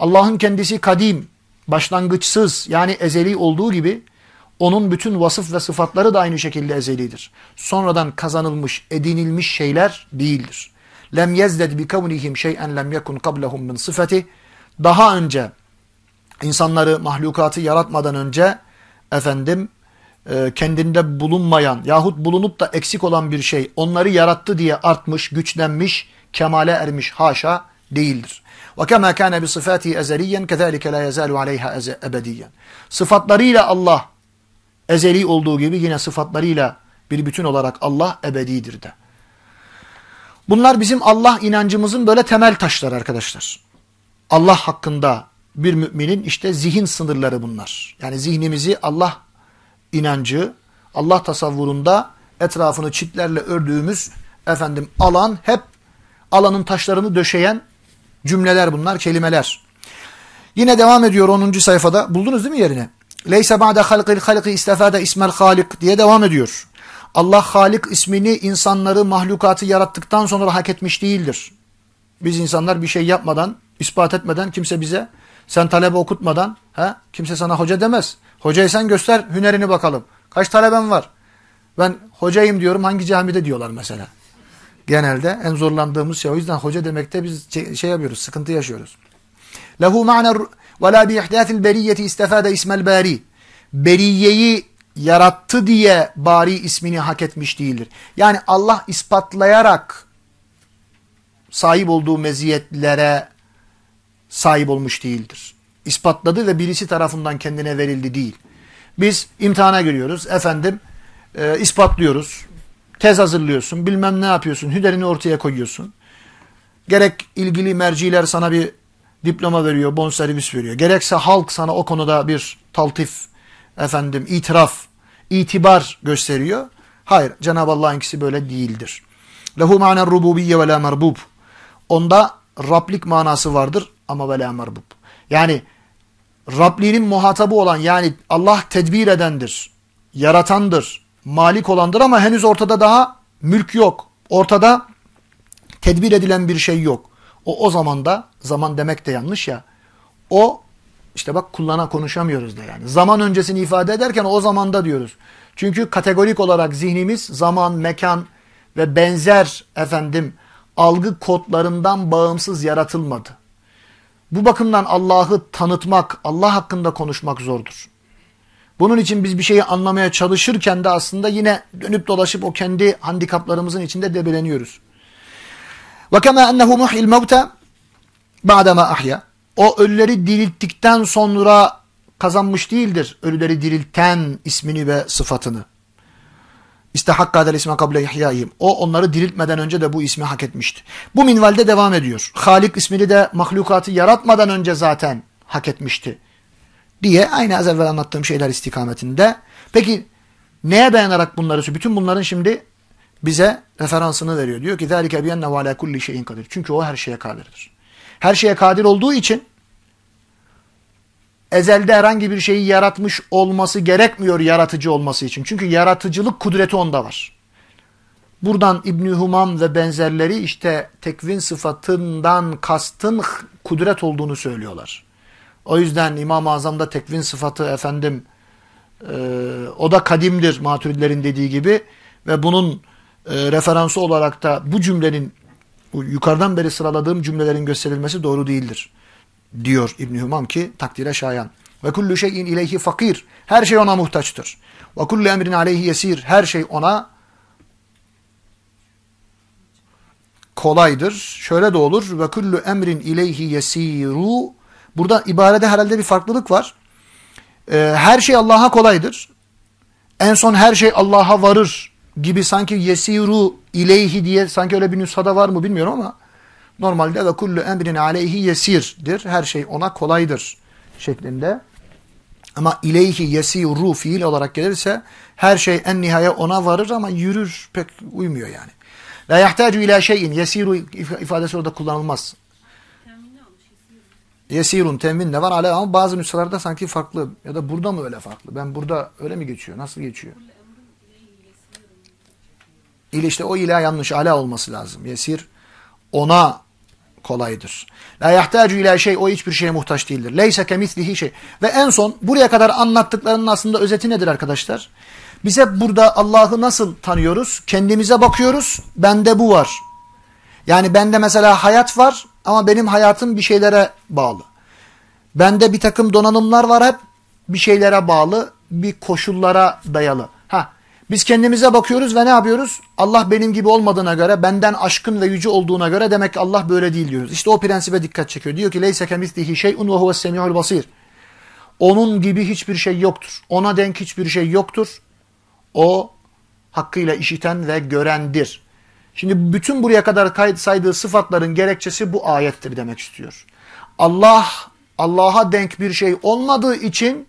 A: Allah'ın kendisi kadim, başlangıçsız yani ezeli olduğu gibi onun bütün vasıf ve sıfatları da aynı şekilde ezelidir. Sonradan kazanılmış, edinilmiş şeyler değildir. Lem yezded bi kavnihim şey'en lem yekun qablahum min sıfati. Daha önce insanları, mahlukatı yaratmadan önce efendim e, kendinde bulunmayan yahut bulunup da eksik olan bir şey onları yarattı diye artmış, güçlenmiş, kemale ermiş haşa değildir. Kana bi sıfati ezeliyen kezalike la yezalu aleyha ebediyen. Sıfatlarıyla Allah Ezeli olduğu gibi yine sıfatlarıyla bir bütün olarak Allah ebedidir de. Bunlar bizim Allah inancımızın böyle temel taşları arkadaşlar. Allah hakkında bir müminin işte zihin sınırları bunlar. Yani zihnimizi Allah inancı, Allah tasavvurunda etrafını çitlerle ördüğümüz efendim alan hep alanın taşlarını döşeyen cümleler bunlar, kelimeler. Yine devam ediyor 10. sayfada. Buldunuz değil mi yerine? Leyse ba'de halqil halqi istefade ismel halik diye devam ediyor. Allah Halik ismini insanları, mahlukatı yarattıktan sonra hak etmiş değildir. Biz insanlar bir şey yapmadan, ispat etmeden kimse bize, sen talebe okutmadan, he, kimse sana hoca demez. Hocayı sen göster, hünerini bakalım. Kaç taleben var? Ben hocayım diyorum, hangi camide diyorlar mesela. Genelde en zorlandığımız şey. O yüzden hoca demekte biz şey yapıyoruz, sıkıntı yaşıyoruz. Lehu ma'na ve la bi ihdathil beriyeti istefade ismel bari. Beriyeyi yarattı diye bari ismini hak etmiş değildir. Yani Allah ispatlayarak sahip olduğu meziyetlere sahip olmuş değildir. İspatladı ve birisi tarafından kendine verildi değil. Biz imtihana giriyoruz. Efendim e, ispatlıyoruz. Tez hazırlıyorsun. Bilmem ne yapıyorsun. Hüderini ortaya koyuyorsun. Gerek ilgili merciler sana bir diploma veriyor, bonservis veriyor. Gerekse halk sana o konuda bir taltif, efendim itiraf, itibar gösteriyor. Hayır, Cenab-ı Allah'ınkisi böyle değildir. Lehu ma'nen rububiyye ve la merbub. Onda Rablik manası vardır ama ve la merbub. Yani Rabliğinin muhatabı olan yani Allah tedbir edendir, yaratandır, malik olandır ama henüz ortada daha mülk yok. Ortada tedbir edilen bir şey yok. O o zamanda zaman demek de yanlış ya. O işte bak kullana konuşamıyoruz da yani. Zaman öncesini ifade ederken o zamanda diyoruz. Çünkü kategorik olarak zihnimiz zaman, mekan ve benzer efendim algı kodlarından bağımsız yaratılmadı. Bu bakımdan Allah'ı tanıtmak, Allah hakkında konuşmak zordur. Bunun için biz bir şeyi anlamaya çalışırken de aslında yine dönüp dolaşıp o kendi handikaplarımızın içinde debeleniyoruz. Kema ennehu muhyil mevte ba'dema ahya. O ölüleri dirilttikten sonra kazanmış değildir. Ölüleri dirilten ismini ve sıfatını. İstehakkadel isme kable ihyayim. O onları diriltmeden önce de bu ismi hak etmişti. Bu minvalde devam ediyor. Halik ismini de mahlukatı yaratmadan önce zaten hak etmişti. Diye aynı az evvel anlattığım şeyler istikametinde. Peki neye dayanarak bunları Bütün bunların şimdi bize referansını veriyor. Diyor ki ذَٰلِكَ بِيَنَّهُ عَلَى كُلِّ şeyin kadir. Çünkü o her şeye kadirdir. Her şeye kadir olduğu için ezelde herhangi bir şeyi yaratmış olması gerekmiyor yaratıcı olması için. Çünkü yaratıcılık kudreti onda var. Buradan İbn Humam ve benzerleri işte tekvin sıfatından kastın kudret olduğunu söylüyorlar. O yüzden İmam-ı Azam'da tekvin sıfatı efendim e, o da kadimdir maturidilerin dediği gibi ve bunun e, referansı olarak da bu cümlenin bu yukarıdan beri sıraladığım cümlelerin gösterilmesi doğru değildir. Diyor İbn Humam ki takdire şayan. Ve kullu şeyin ileyhi fakir. Her şey ona muhtaçtır. Ve kullu emrin aleyhi yesir. Her şey ona kolaydır. Şöyle de olur. Ve kullu emrin ileyhi yesiru. Burada ibarede herhalde bir farklılık var. Ee, her şey Allah'a kolaydır. En son her şey Allah'a varır gibi sanki yesiru ileyhi diye sanki öyle bir nüshada var mı bilmiyorum ama normalde ve kullu emrin aleyhi yesirdir. Her şey ona kolaydır şeklinde. Ama ileyhi yesiru fiil olarak gelirse her şey en nihaya ona varır ama yürür pek uymuyor yani. La yahtacu ila şeyin yesiru ifadesi orada kullanılmaz. Yesirun temin de var ale ama bazı nüshalarda sanki farklı ya da burada mı öyle farklı? Ben burada öyle mi geçiyor? Nasıl geçiyor? İle işte o ila yanlış ala olması lazım. Yesir ona kolaydır. La yahtacu ila şey o hiçbir şeye muhtaç değildir. Leyse kemislihi şey. Ve en son buraya kadar anlattıklarının aslında özeti nedir arkadaşlar? Biz hep burada Allah'ı nasıl tanıyoruz? Kendimize bakıyoruz. Bende bu var. Yani bende mesela hayat var ama benim hayatım bir şeylere bağlı. Bende bir takım donanımlar var hep bir şeylere bağlı, bir koşullara dayalı. Biz kendimize bakıyoruz ve ne yapıyoruz? Allah benim gibi olmadığına göre, benden aşkın ve yüce olduğuna göre demek ki Allah böyle değil diyoruz. İşte o prensibe dikkat çekiyor. Diyor ki leyse kemislihi şey'un ve huves semi'ul basir. Onun gibi hiçbir şey yoktur. Ona denk hiçbir şey yoktur. O hakkıyla işiten ve görendir. Şimdi bütün buraya kadar saydığı sıfatların gerekçesi bu ayettir demek istiyor. Allah, Allah'a denk bir şey olmadığı için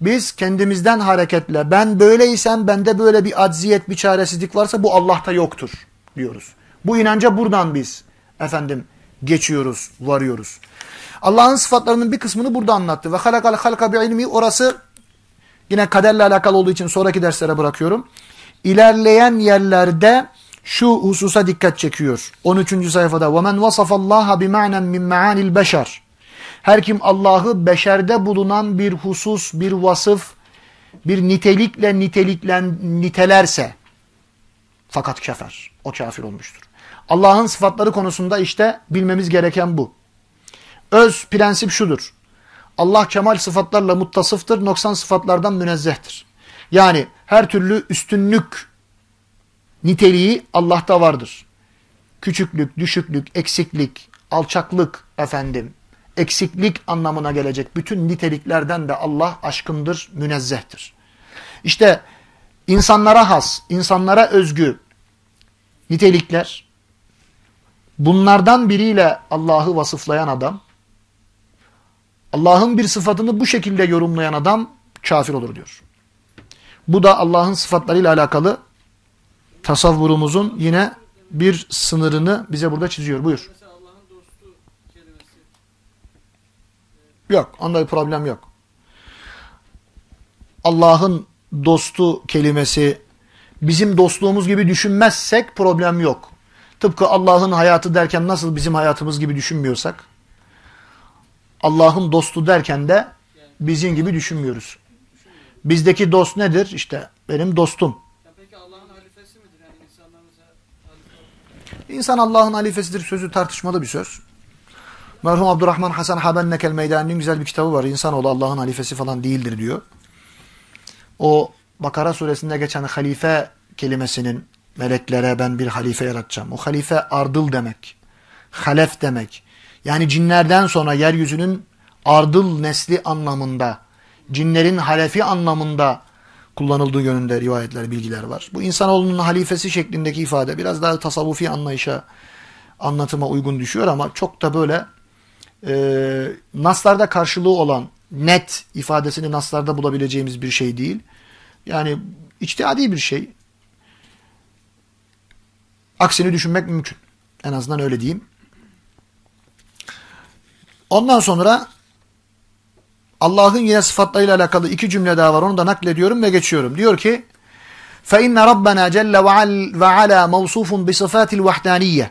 A: biz kendimizden hareketle ben böyleysem bende böyle bir acziyet, bir çaresizlik varsa bu Allah'ta yoktur diyoruz. Bu inanca buradan biz efendim geçiyoruz, varıyoruz. Allah'ın sıfatlarının bir kısmını burada anlattı. Ve halakal halka bi ilmi orası yine kaderle alakalı olduğu için sonraki derslere bırakıyorum. İlerleyen yerlerde şu hususa dikkat çekiyor. 13. sayfada وَمَنْ وَصَفَ اللّٰهَ بِمَعْنًا مِنْ مَعَانِ الْبَشَرِ her kim Allah'ı beşerde bulunan bir husus, bir vasıf, bir nitelikle niteliklen nitelerse fakat kefer. O kafir olmuştur. Allah'ın sıfatları konusunda işte bilmemiz gereken bu. Öz prensip şudur. Allah kemal sıfatlarla muttasıftır, noksan sıfatlardan münezzehtir. Yani her türlü üstünlük niteliği Allah'ta vardır. Küçüklük, düşüklük, eksiklik, alçaklık efendim, eksiklik anlamına gelecek bütün niteliklerden de Allah aşkındır, münezzehtir. İşte insanlara has, insanlara özgü nitelikler, bunlardan biriyle Allah'ı vasıflayan adam, Allah'ın bir sıfatını bu şekilde yorumlayan adam kafir olur diyor. Bu da Allah'ın sıfatlarıyla alakalı tasavvurumuzun yine bir sınırını bize burada çiziyor. Buyur.
B: Mesela Allah'ın dostu kelimesi
A: Yok. Onda bir problem yok. Allah'ın dostu kelimesi bizim dostluğumuz gibi düşünmezsek problem yok. Tıpkı Allah'ın hayatı derken nasıl bizim hayatımız gibi düşünmüyorsak Allah'ın dostu derken de bizim gibi düşünmüyoruz. Bizdeki dost nedir? İşte benim dostum. İnsan Allah'ın halifesidir sözü tartışmalı bir söz. Merhum Abdurrahman Hasan Habennekel Meydani'nin güzel bir kitabı var. İnsanoğlu Allah'ın halifesi falan değildir diyor. O Bakara suresinde geçen halife kelimesinin meleklere ben bir halife yaratacağım. O halife ardıl demek. Halef demek. Yani cinlerden sonra yeryüzünün ardıl nesli anlamında, cinlerin halefi anlamında kullanıldığı yönünde rivayetler, bilgiler var. Bu insanoğlunun halifesi şeklindeki ifade biraz daha tasavvufi anlayışa, anlatıma uygun düşüyor ama çok da böyle e, naslarda karşılığı olan net ifadesini naslarda bulabileceğimiz bir şey değil. Yani içtihadi bir şey. Aksini düşünmek mümkün. En azından öyle diyeyim. Ondan sonra Allah'ın yine sıfatlarıyla alakalı iki cümle daha var. Onu da naklediyorum ve geçiyorum. Diyor ki فَاِنَّ رَبَّنَا جَلَّ وَعَلَى مَوْصُوفٌ بِصِفَاتِ الْوَحْدَانِيَّةِ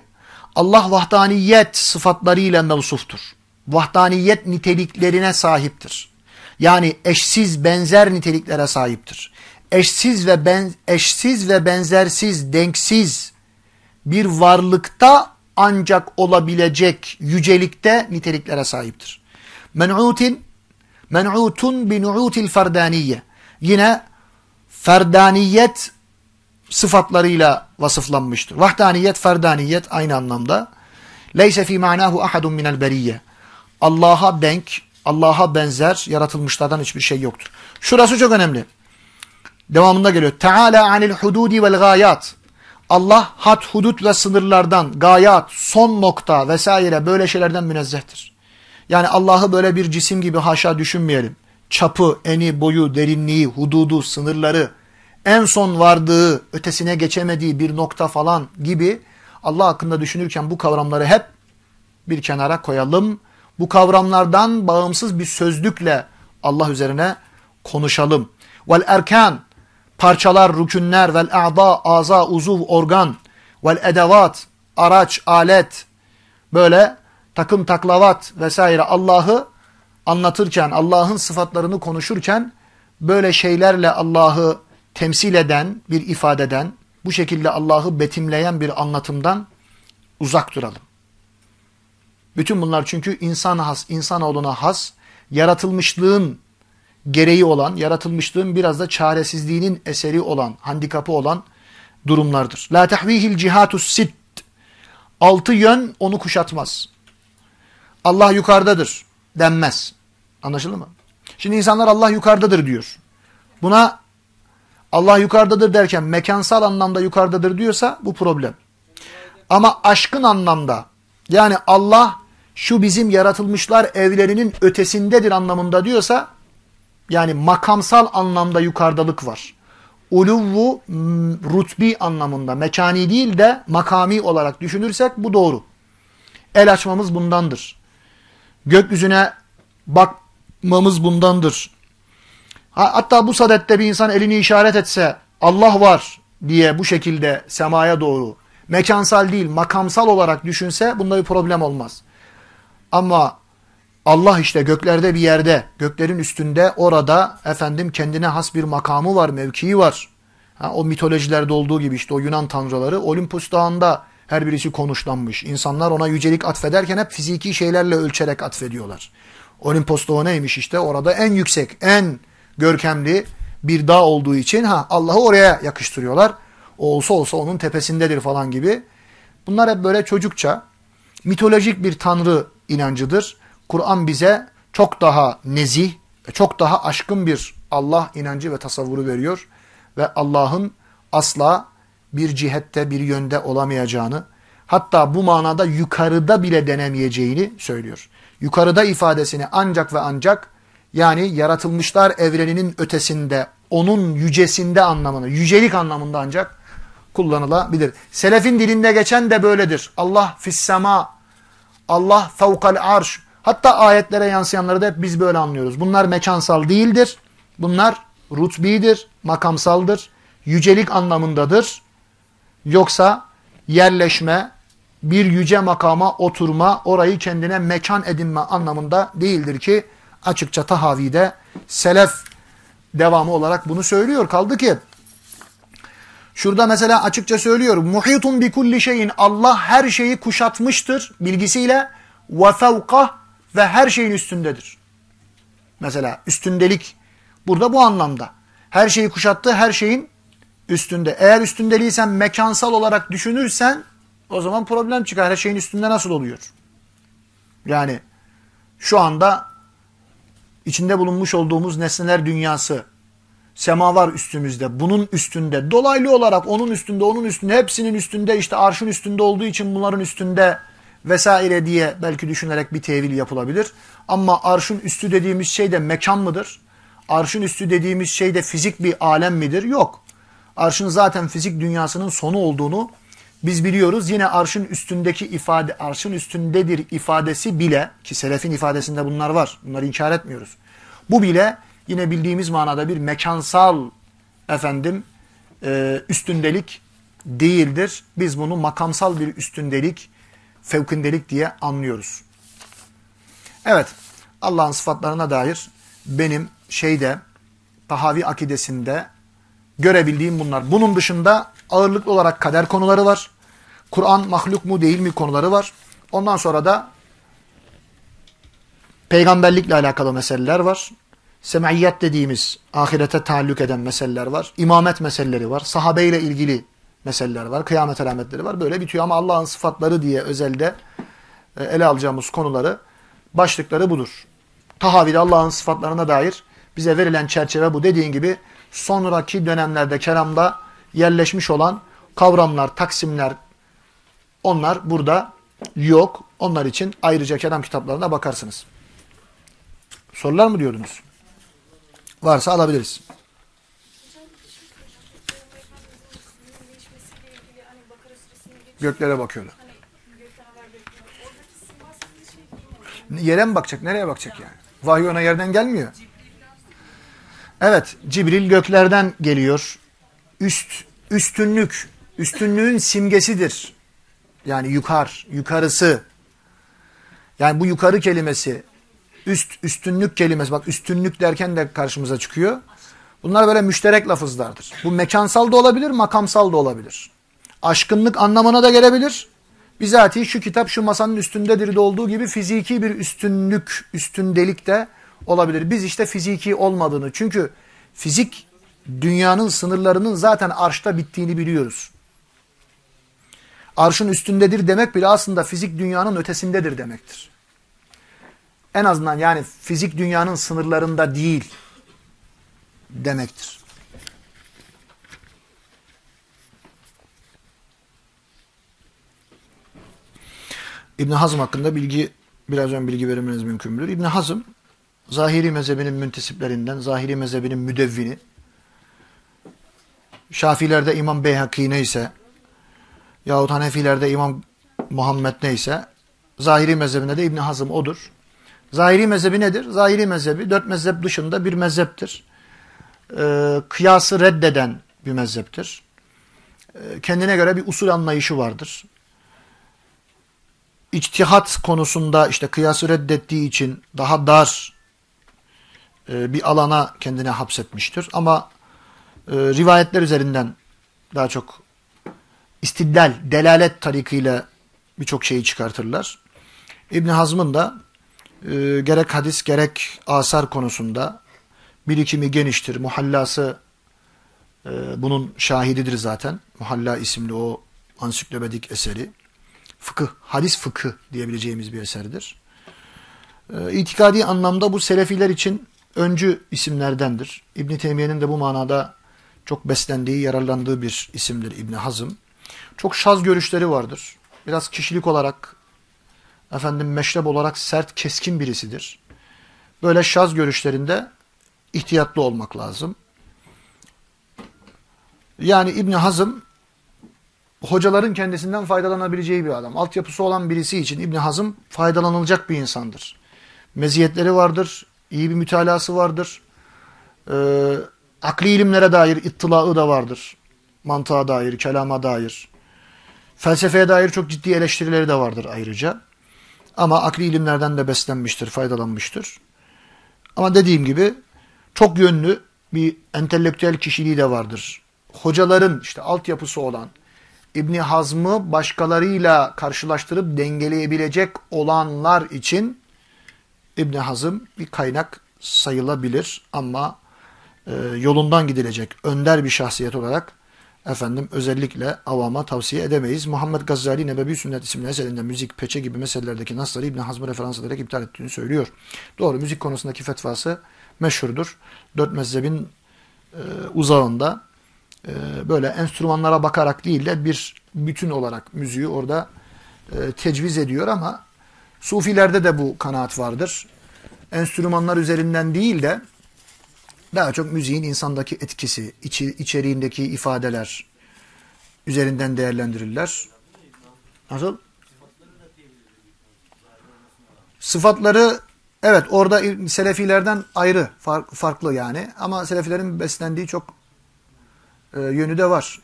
A: Allah vahdaniyet sıfatlarıyla mevsuftur. Vahdaniyet niteliklerine sahiptir. Yani eşsiz benzer niteliklere sahiptir. Eşsiz ve ben, eşsiz ve benzersiz, denksiz bir varlıkta ancak olabilecek yücelikte niteliklere sahiptir. Men'utin men'utun bi nu'util ferdaniye. Yine ferdaniyet sıfatlarıyla vasıflanmıştır. Vahdaniyet, ferdaniyet aynı anlamda. Leyse fi manahu ahadun minel beriyye. Allah'a denk, Allah'a benzer yaratılmışlardan hiçbir şey yoktur. Şurası çok önemli. Devamında geliyor. Teala anil hududi vel gayat. Allah had, hudut ve sınırlardan, gayat, son nokta vesaire böyle şeylerden münezzehtir. Yani Allah'ı böyle bir cisim gibi haşa düşünmeyelim. Çapı, eni, boyu, derinliği, hududu, sınırları, en son vardığı, ötesine geçemediği bir nokta falan gibi Allah hakkında düşünürken bu kavramları hep bir kenara koyalım. Bu kavramlardan bağımsız bir sözlükle Allah üzerine konuşalım. Vel erkan parçalar, rükünler, vel a'da, aza, uzuv, organ, vel edevat, araç, alet, böyle takım taklavat vesaire Allah'ı anlatırken, Allah'ın sıfatlarını konuşurken böyle şeylerle Allah'ı temsil eden bir ifadeden, bu şekilde Allah'ı betimleyen bir anlatımdan uzak duralım. Bütün bunlar çünkü insan has, insanoğluna has, yaratılmışlığın gereği olan, yaratılmışlığın biraz da çaresizliğinin eseri olan, handikapı olan durumlardır. La tehvihil cihatus sit. Altı yön onu kuşatmaz. Allah yukarıdadır denmez. Anlaşıldı mı? Şimdi insanlar Allah yukarıdadır diyor. Buna Allah yukarıdadır derken mekansal anlamda yukarıdadır diyorsa bu problem. Ama aşkın anlamda yani Allah şu bizim yaratılmışlar evlerinin ötesindedir anlamında diyorsa yani makamsal anlamda yukarıdalık var. Uluvvu rutbi anlamında mekani değil de makami olarak düşünürsek bu doğru. El açmamız bundandır. Gökyüzüne bakmamız bundandır. Ha, hatta bu sadette bir insan elini işaret etse Allah var diye bu şekilde semaya doğru mekansal değil makamsal olarak düşünse bunda bir problem olmaz. Ama Allah işte göklerde bir yerde, göklerin üstünde orada efendim kendine has bir makamı var, mevkii var. Ha, o mitolojilerde olduğu gibi işte o Yunan tanrıları Olimpos Dağı'nda her birisi konuşlanmış. İnsanlar ona yücelik atfederken hep fiziki şeylerle ölçerek atfediyorlar. Olimpos Dağı neymiş işte orada en yüksek, en görkemli bir dağ olduğu için ha Allah'ı oraya yakıştırıyorlar. O olsa olsa onun tepesindedir falan gibi. Bunlar hep böyle çocukça mitolojik bir tanrı inancıdır. Kur'an bize çok daha nezih, çok daha aşkın bir Allah inancı ve tasavvuru veriyor. Ve Allah'ın asla bir cihette, bir yönde olamayacağını, hatta bu manada yukarıda bile denemeyeceğini söylüyor. Yukarıda ifadesini ancak ve ancak yani yaratılmışlar evreninin ötesinde, onun yücesinde anlamını, yücelik anlamında ancak kullanılabilir. Selefin dilinde geçen de böyledir. Allah fissema, Allah fevkal arş. Hatta ayetlere yansıyanları da hep biz böyle anlıyoruz. Bunlar mekansal değildir. Bunlar rutbidir, makamsaldır, yücelik anlamındadır. Yoksa yerleşme, bir yüce makama oturma, orayı kendine mekan edinme anlamında değildir ki açıkça Tahavi'de selef devamı olarak bunu söylüyor. Kaldı ki şurada mesela açıkça söylüyor. Muhitun bi kulli şeyin Allah her şeyi kuşatmıştır bilgisiyle ve fevkah ve her şeyin üstündedir. Mesela üstündelik burada bu anlamda. Her şeyi kuşattı, her şeyin üstünde. Eğer üstündeliysen mekansal olarak düşünürsen o zaman problem çıkar. Her şeyin üstünde nasıl oluyor? Yani şu anda içinde bulunmuş olduğumuz nesneler dünyası, sema var üstümüzde, bunun üstünde, dolaylı olarak onun üstünde, onun üstünde, hepsinin üstünde, işte arşın üstünde olduğu için bunların üstünde vesaire diye belki düşünerek bir tevil yapılabilir. Ama arşın üstü dediğimiz şey de mekan mıdır? Arşın üstü dediğimiz şey de fizik bir alem midir? Yok. Arşın zaten fizik dünyasının sonu olduğunu biz biliyoruz. Yine arşın üstündeki ifade, arşın üstündedir ifadesi bile ki selefin ifadesinde bunlar var. Bunları inkar etmiyoruz. Bu bile yine bildiğimiz manada bir mekansal efendim e, üstündelik değildir. Biz bunu makamsal bir üstündelik, fevkindelik diye anlıyoruz. Evet, Allah'ın sıfatlarına dair benim şeyde, Tahavi akidesinde görebildiğim bunlar. Bunun dışında ağırlıklı olarak kader konuları var. Kur'an mahluk mu değil mi konuları var. Ondan sonra da peygamberlikle alakalı meseleler var. Semaiyet dediğimiz ahirete taalluk eden meseleler var. İmamet meseleleri var. Sahabeyle ilgili meseleler var. Kıyamet alametleri var. Böyle bitiyor ama Allah'ın sıfatları diye özelde e, ele alacağımız konuları başlıkları budur. Tahavide Allah'ın sıfatlarına dair bize verilen çerçeve bu. Dediğin gibi sonraki dönemlerde kelamda yerleşmiş olan kavramlar, taksimler onlar burada yok. Onlar için ayrıca kelam kitaplarına bakarsınız. Sorular mı diyordunuz? Varsa alabiliriz. Göklere bakıyorlar. Yere mi bakacak? Nereye bakacak yani? Vahiy ona yerden gelmiyor. Evet, Cibril göklerden geliyor. Üst, üstünlük, üstünlüğün simgesidir. Yani yukar, yukarısı. Yani bu yukarı kelimesi, üst, üstünlük kelimesi, bak üstünlük derken de karşımıza çıkıyor. Bunlar böyle müşterek lafızlardır. Bu mekansal da olabilir, makamsal da olabilir. Aşkınlık anlamına da gelebilir. Bizatihi şu kitap şu masanın üstündedir de olduğu gibi fiziki bir üstünlük, üstündelik de olabilir. Biz işte fiziki olmadığını çünkü fizik dünyanın sınırlarının zaten arşta bittiğini biliyoruz. Arşın üstündedir demek bile aslında fizik dünyanın ötesindedir demektir. En azından yani fizik dünyanın sınırlarında değil demektir. İbn Hazm hakkında bilgi biraz ön bilgi vermeniz mümkün müdür? İbn Hazm Zahiri mezhebinin müntesiplerinden, Zahiri mezhebinin müdevvini. Şafilerde İmam Beyhaki neyse yahut Hanefilerde İmam Muhammed neyse Zahiri mezhebinde de İbn Hazm odur. Zahiri mezhebi nedir? Zahiri mezhebi dört mezhep dışında bir mezheptir. Ee, kıyası reddeden bir mezheptir. Ee, kendine göre bir usul anlayışı vardır. İçtihat konusunda işte kıyası reddettiği için daha dar e, bir alana kendine hapsetmiştir. Ama e, rivayetler üzerinden daha çok istidlal, delalet tarikıyla birçok şeyi çıkartırlar. İbn Hazm'ın da e, gerek hadis gerek asar konusunda birikimi geniştir. Muhallası e, bunun şahididir zaten. Muhalla isimli o ansiklopedik eseri. Fıkıh, hadis fıkı diyebileceğimiz bir eserdir. E, itikadi anlamda bu Selefiler için öncü isimlerdendir. İbn Teymiye'nin de bu manada çok beslendiği, yararlandığı bir isimdir İbn Hazm. Çok şaz görüşleri vardır. Biraz kişilik olarak efendim meşrep olarak sert, keskin birisidir. Böyle şaz görüşlerinde ihtiyatlı olmak lazım. Yani İbn Hazm hocaların kendisinden faydalanabileceği bir adam. Altyapısı olan birisi için İbn Hazm faydalanılacak bir insandır. Meziyetleri vardır, iyi bir mütalası vardır. Ee, akli ilimlere dair ittilağı da vardır. Mantığa dair, kelama dair. Felsefeye dair çok ciddi eleştirileri de vardır ayrıca. Ama akli ilimlerden de beslenmiştir, faydalanmıştır. Ama dediğim gibi çok yönlü bir entelektüel kişiliği de vardır. Hocaların işte altyapısı olan İbni Hazm'ı başkalarıyla karşılaştırıp dengeleyebilecek olanlar için İbni Hazm bir kaynak sayılabilir ama e, yolundan gidilecek önder bir şahsiyet olarak efendim özellikle avama tavsiye edemeyiz. Muhammed Gazali Nebevi Sünnet isimli eserinde müzik, peçe gibi meselelerdeki nasları İbn Hazm'ı referans ederek iptal ettiğini söylüyor. Doğru müzik konusundaki fetvası meşhurdur. Dört mezhebin e, uzağında e, böyle enstrümanlara bakarak değil de bir bütün olarak müziği orada e, tecviz ediyor ama Sufilerde de bu kanaat vardır. Enstrümanlar üzerinden değil de daha çok müziğin insandaki etkisi, içi, içeriğindeki ifadeler üzerinden değerlendirirler. Nasıl? Sıfatları evet orada Selefilerden ayrı, fark, farklı yani. Ama Selefilerin beslendiği çok e, yönü de var.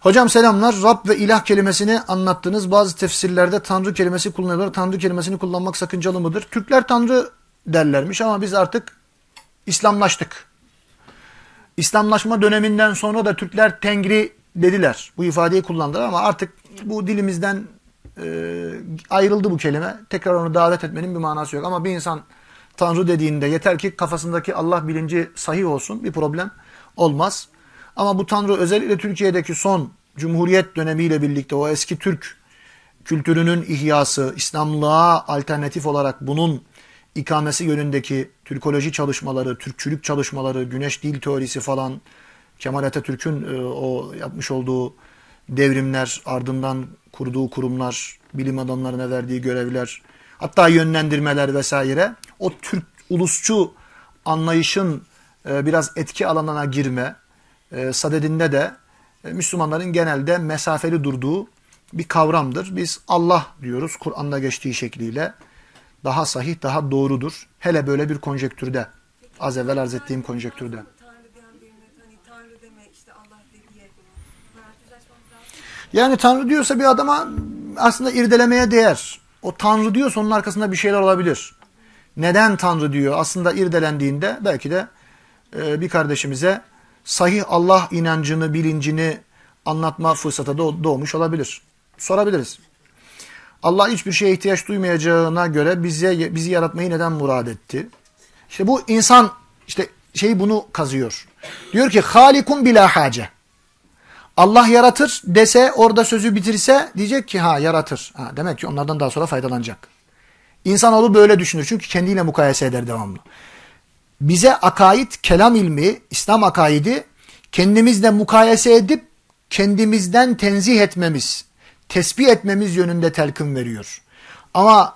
A: Hocam selamlar. Rab ve ilah kelimesini anlattınız. Bazı tefsirlerde Tanrı kelimesi kullanılır. Tanrı kelimesini kullanmak sakıncalı mıdır? Türkler Tanrı derlermiş ama biz artık İslamlaştık. İslamlaşma döneminden sonra da Türkler Tengri dediler. Bu ifadeyi kullandılar ama artık bu dilimizden e, ayrıldı bu kelime. Tekrar onu davet etmenin bir manası yok. Ama bir insan Tanrı dediğinde yeter ki kafasındaki Allah bilinci sahih olsun bir problem olmaz. Ama bu Tanrı özellikle Türkiye'deki son Cumhuriyet dönemiyle birlikte o eski Türk kültürünün ihyası, İslamlığa alternatif olarak bunun ikamesi yönündeki Türkoloji çalışmaları, Türkçülük çalışmaları, güneş dil teorisi falan, Kemal Atatürk'ün e, o yapmış olduğu devrimler, ardından kurduğu kurumlar, bilim adamlarına verdiği görevler, hatta yönlendirmeler vesaire, o Türk ulusçu anlayışın e, biraz etki alanına girme, e, sadedinde de e, Müslümanların genelde mesafeli durduğu bir kavramdır. Biz Allah diyoruz Kur'an'da geçtiği şekliyle. Daha sahih, daha doğrudur. Hele böyle bir konjektürde. Az evvel arz ettiğim konjektürde. Yani Tanrı diyorsa bir adama aslında irdelemeye değer. O Tanrı diyorsa onun arkasında bir şeyler olabilir. Neden Tanrı diyor? Aslında irdelendiğinde belki de e, bir kardeşimize sahih Allah inancını, bilincini anlatma fırsatı doğmuş olabilir. Sorabiliriz. Allah hiçbir şeye ihtiyaç duymayacağına göre bize bizi yaratmayı neden murad etti? İşte bu insan işte şey bunu kazıyor. Diyor ki halikun bila hace. Allah yaratır dese orada sözü bitirse diyecek ki ha yaratır. Ha, demek ki onlardan daha sonra faydalanacak. İnsanoğlu böyle düşünür. Çünkü kendiyle mukayese eder devamlı. Bize akaid, kelam ilmi, İslam akaidi kendimizle mukayese edip kendimizden tenzih etmemiz, tesbih etmemiz yönünde telkin veriyor. Ama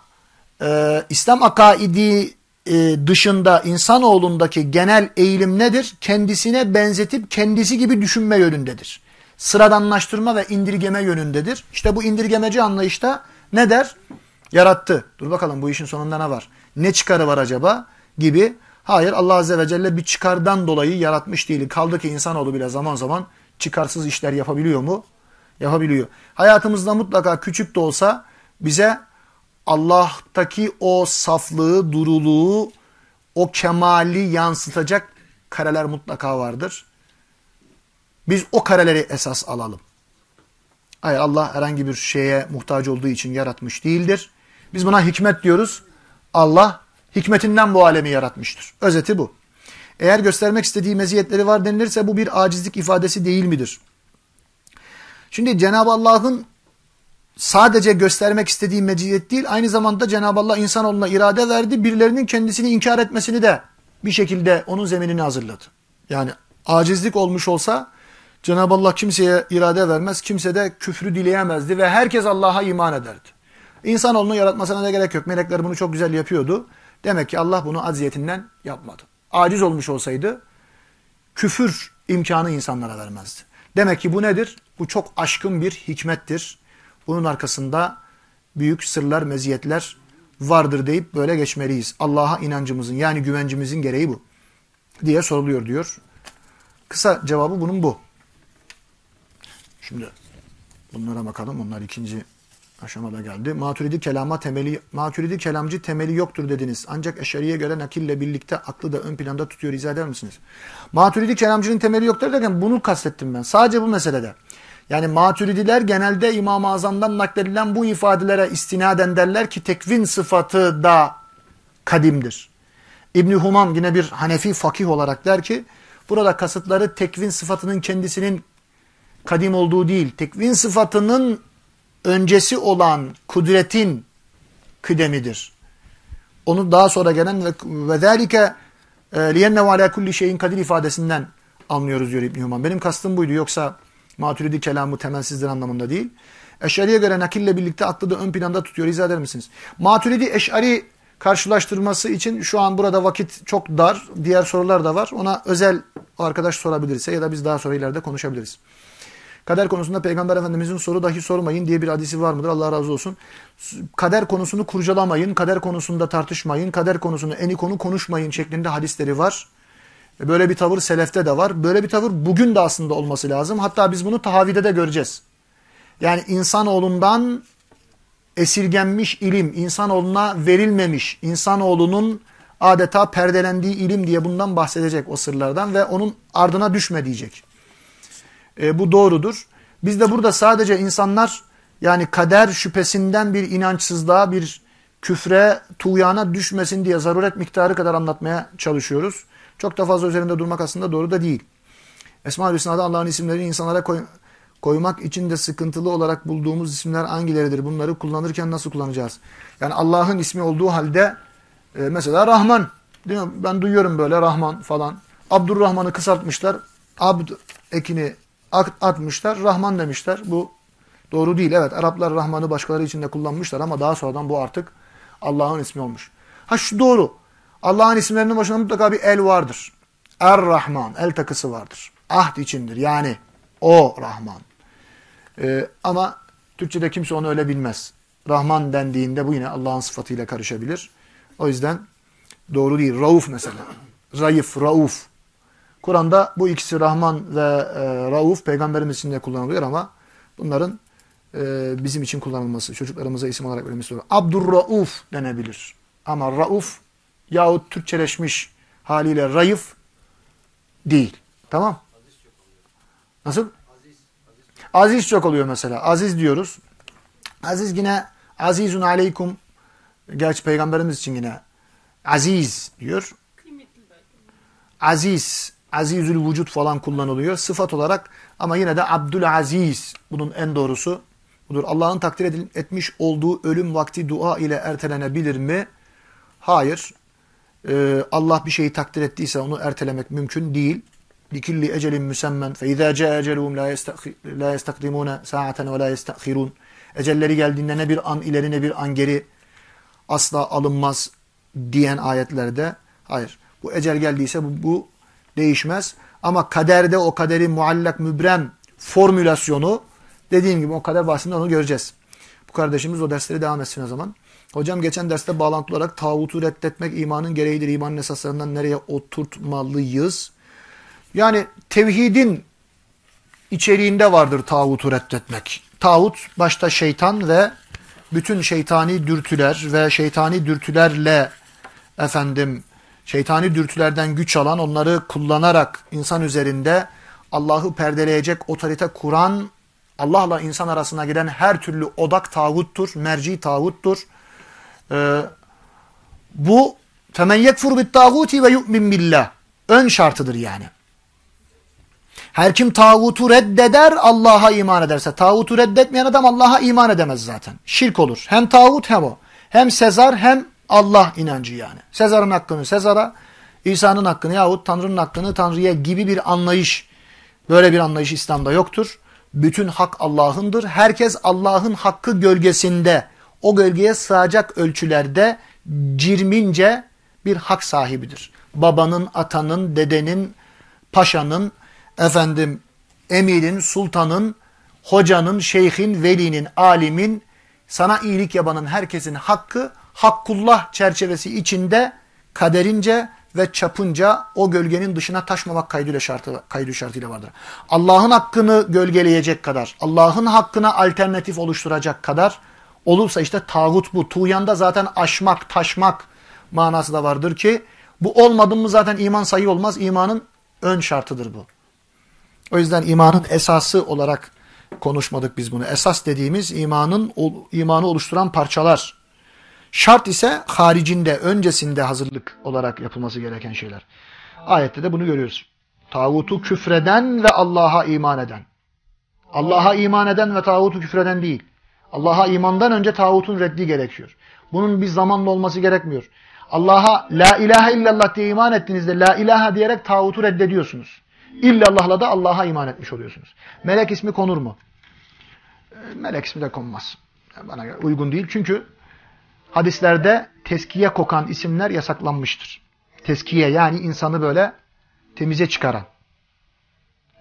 A: e, İslam akaidi e, dışında insanoğlundaki genel eğilim nedir? Kendisine benzetip kendisi gibi düşünme yönündedir. Sıradanlaştırma ve indirgeme yönündedir. İşte bu indirgemeci anlayışta ne der? Yarattı. Dur bakalım bu işin sonunda ne var? Ne çıkarı var acaba? Gibi. Hayır Allah Azze ve Celle bir çıkardan dolayı yaratmış değil. Kaldı ki insanoğlu bile zaman zaman çıkarsız işler yapabiliyor mu? Yapabiliyor. Hayatımızda mutlaka küçük de olsa bize Allah'taki o saflığı, duruluğu, o kemali yansıtacak kareler mutlaka vardır. Biz o kareleri esas alalım. Hayır Allah herhangi bir şeye muhtaç olduğu için yaratmış değildir. Biz buna hikmet diyoruz. Allah hikmetinden bu alemi yaratmıştır. Özeti bu. Eğer göstermek istediği meziyetleri var denilirse bu bir acizlik ifadesi değil midir? Şimdi Cenab-ı Allah'ın sadece göstermek istediği meziyet değil, aynı zamanda Cenab-ı Allah insanoğluna irade verdi. Birilerinin kendisini inkar etmesini de bir şekilde onun zeminini hazırladı. Yani acizlik olmuş olsa Cenab-ı Allah kimseye irade vermez, kimse de küfrü dileyemezdi ve herkes Allah'a iman ederdi. İnsanoğlunu yaratmasına da gerek yok. Melekler bunu çok güzel yapıyordu. Demek ki Allah bunu aziyetinden yapmadı. Aciz olmuş olsaydı küfür imkanı insanlara vermezdi. Demek ki bu nedir? Bu çok aşkın bir hikmettir. Bunun arkasında büyük sırlar, meziyetler vardır deyip böyle geçmeliyiz. Allah'a inancımızın yani güvencimizin gereği bu diye soruluyor diyor. Kısa cevabı bunun bu. Şimdi bunlara bakalım. Onlar ikinci aşamada geldi. Maturidi kelama temeli, maturidi kelamcı temeli yoktur dediniz. Ancak eşeriye göre nakille birlikte aklı da ön planda tutuyor. İzah eder misiniz? Maturidi kelamcının temeli yoktur derken bunu kastettim ben. Sadece bu meselede. Yani maturidiler genelde İmam-ı Azam'dan nakledilen bu ifadelere istinaden derler ki tekvin sıfatı da kadimdir. İbni Humam yine bir Hanefi fakih olarak der ki burada kasıtları tekvin sıfatının kendisinin kadim olduğu değil. Tekvin sıfatının öncesi olan kudretin kıdemidir. Onu daha sonra gelen ve, ve zâlike liyennehu alâ kulli şeyin kadir ifadesinden anlıyoruz diyor İbn Human. Benim kastım buydu yoksa maturidi kelamı temelsizdir anlamında değil. Eşariye göre nakille birlikte aklı da ön planda tutuyor. İzah eder misiniz? Maturidi eşari karşılaştırması için şu an burada vakit çok dar. Diğer sorular da var. Ona özel arkadaş sorabilirse ya da biz daha sonra ileride konuşabiliriz. Kader konusunda Peygamber Efendimizin soru dahi sormayın diye bir hadisi var mıdır? Allah razı olsun. Kader konusunu kurcalamayın, kader konusunda tartışmayın, kader konusunu eni konu konuşmayın şeklinde hadisleri var. Böyle bir tavır selefte de var. Böyle bir tavır bugün de aslında olması lazım. Hatta biz bunu tahavide de göreceğiz. Yani insanoğlundan esirgenmiş ilim, insanoğluna verilmemiş, insanoğlunun adeta perdelendiği ilim diye bundan bahsedecek o sırlardan ve onun ardına düşme diyecek. E, bu doğrudur. Biz de burada sadece insanlar yani kader şüphesinden bir inançsızlığa, bir küfre, tuğyana düşmesin diye zaruret miktarı kadar anlatmaya çalışıyoruz. Çok da fazla üzerinde durmak aslında doğru da değil. Esma-ül Hüsna'da Allah'ın isimlerini insanlara koy, koymak için de sıkıntılı olarak bulduğumuz isimler hangileridir? Bunları kullanırken nasıl kullanacağız? Yani Allah'ın ismi olduğu halde e, mesela Rahman. Değil mi? Ben duyuyorum böyle Rahman falan. Abdurrahman'ı kısaltmışlar. Abd ekini atmışlar. Rahman demişler. Bu doğru değil. Evet Araplar Rahman'ı başkaları için de kullanmışlar ama daha sonradan bu artık Allah'ın ismi olmuş. Ha şu doğru. Allah'ın isimlerinin başında mutlaka bir el vardır. Er-Rahman. El takısı vardır. Ahd içindir. Yani o Rahman. Ee, ama Türkçe'de kimse onu öyle bilmez. Rahman dendiğinde bu yine Allah'ın sıfatıyla karışabilir. O yüzden doğru değil. Rauf mesela. Zayıf, Rauf. Kur'an'da bu ikisi Rahman ve e, Rauf peygamberimiz için de kullanılıyor ama bunların e, bizim için kullanılması, çocuklarımıza isim olarak verilmesi zor. Abdurrauf denebilir. Ama Rauf yahut Türkçeleşmiş haliyle Rayıf değil. Tamam? Nasıl? Aziz çok oluyor mesela. Aziz diyoruz. Aziz yine azizun aleykum gerçi peygamberimiz için yine aziz diyor. Aziz, azizül vücut falan kullanılıyor sıfat olarak ama yine de Abdül Aziz bunun en doğrusu budur. Allah'ın takdir etmiş olduğu ölüm vakti dua ile ertelenebilir mi? Hayır. Ee, Allah bir şeyi takdir ettiyse onu ertelemek mümkün değil. Likilli ecelin müsemmen fe izâ câ eceluhum la yestakdimûne sa'aten ve la yestakhirûn. Ecelleri geldiğinde ne bir an ileri ne bir an geri asla alınmaz diyen ayetlerde hayır. Bu ecel geldiyse bu, bu değişmez. Ama kaderde o kaderin muallak mübrem formülasyonu dediğim gibi o kader bahsinde onu göreceğiz. Bu kardeşimiz o dersleri devam etsin o zaman. Hocam geçen derste bağlantılı olarak tağutu reddetmek imanın gereğidir. İmanın esaslarından nereye oturtmalıyız? Yani tevhidin içeriğinde vardır tağutu reddetmek. Tağut başta şeytan ve bütün şeytani dürtüler ve şeytani dürtülerle efendim şeytani dürtülerden güç alan onları kullanarak insan üzerinde Allah'ı perdeleyecek otorite kuran Allah'la insan arasına giren her türlü odak tağuttur, merci tağuttur. Ee, bu femen yekfur bit tağuti ve yu'min billah. Ön şartıdır yani. Her kim tağutu reddeder Allah'a iman ederse. Tağutu reddetmeyen adam Allah'a iman edemez zaten. Şirk olur. Hem tağut hem o. Hem Sezar hem Allah inancı yani. Sezar'ın hakkını Sezar'a, İsa'nın hakkını yahut Tanrı'nın hakkını Tanrı'ya gibi bir anlayış. Böyle bir anlayış İslam'da yoktur. Bütün hak Allah'ındır. Herkes Allah'ın hakkı gölgesinde, o gölgeye sığacak ölçülerde cirmince bir hak sahibidir. Babanın, atanın, dedenin, paşanın, efendim emirin, sultanın, hocanın, şeyhin, velinin, alimin, sana iyilik yapanın herkesin hakkı Hakkullah çerçevesi içinde kaderince ve çapınca o gölgenin dışına taşmamak kaydıyla şartı, kaydı şartıyla vardır. Allah'ın hakkını gölgeleyecek kadar, Allah'ın hakkına alternatif oluşturacak kadar olursa işte tağut bu. Tuğyanda zaten aşmak, taşmak manası da vardır ki bu olmadı mı zaten iman sayı olmaz. İmanın ön şartıdır bu. O yüzden imanın esası olarak konuşmadık biz bunu. Esas dediğimiz imanın imanı oluşturan parçalar. Şart ise haricinde, öncesinde hazırlık olarak yapılması gereken şeyler. Ayette de bunu görüyoruz. Tağutu küfreden ve Allah'a iman eden. Allah'a iman eden ve tağutu küfreden değil. Allah'a imandan önce tağutun reddi gerekiyor. Bunun bir zamanla olması gerekmiyor. Allah'a la ilahe illallah diye iman ettiğinizde la ilahe diyerek tağutu reddediyorsunuz. İllallah'la da Allah'a iman etmiş oluyorsunuz. Melek ismi konur mu? Melek ismi de konmaz. Bana uygun değil. Çünkü hadislerde teskiye kokan isimler yasaklanmıştır. Teskiye yani insanı böyle temize çıkaran.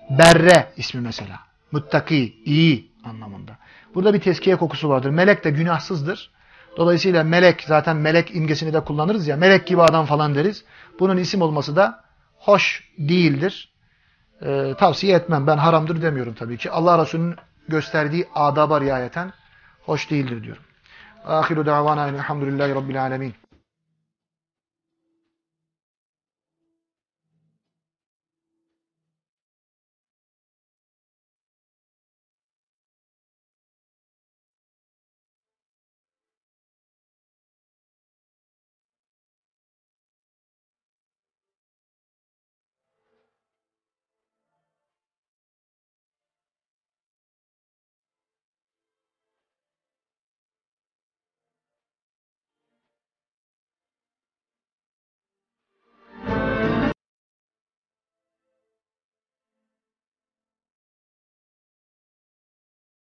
A: Berre ismi mesela. Muttaki, iyi anlamında. Burada bir teskiye kokusu vardır. Melek de günahsızdır. Dolayısıyla melek zaten melek imgesini de kullanırız ya. Melek gibi adam falan deriz. Bunun isim olması da hoş değildir. Ee, tavsiye etmem. Ben haramdır demiyorum tabii ki. Allah Resulü'nün gösterdiği adaba riayeten hoş değildir diyorum. آخر دعوانا الحمد لله رب العالمين.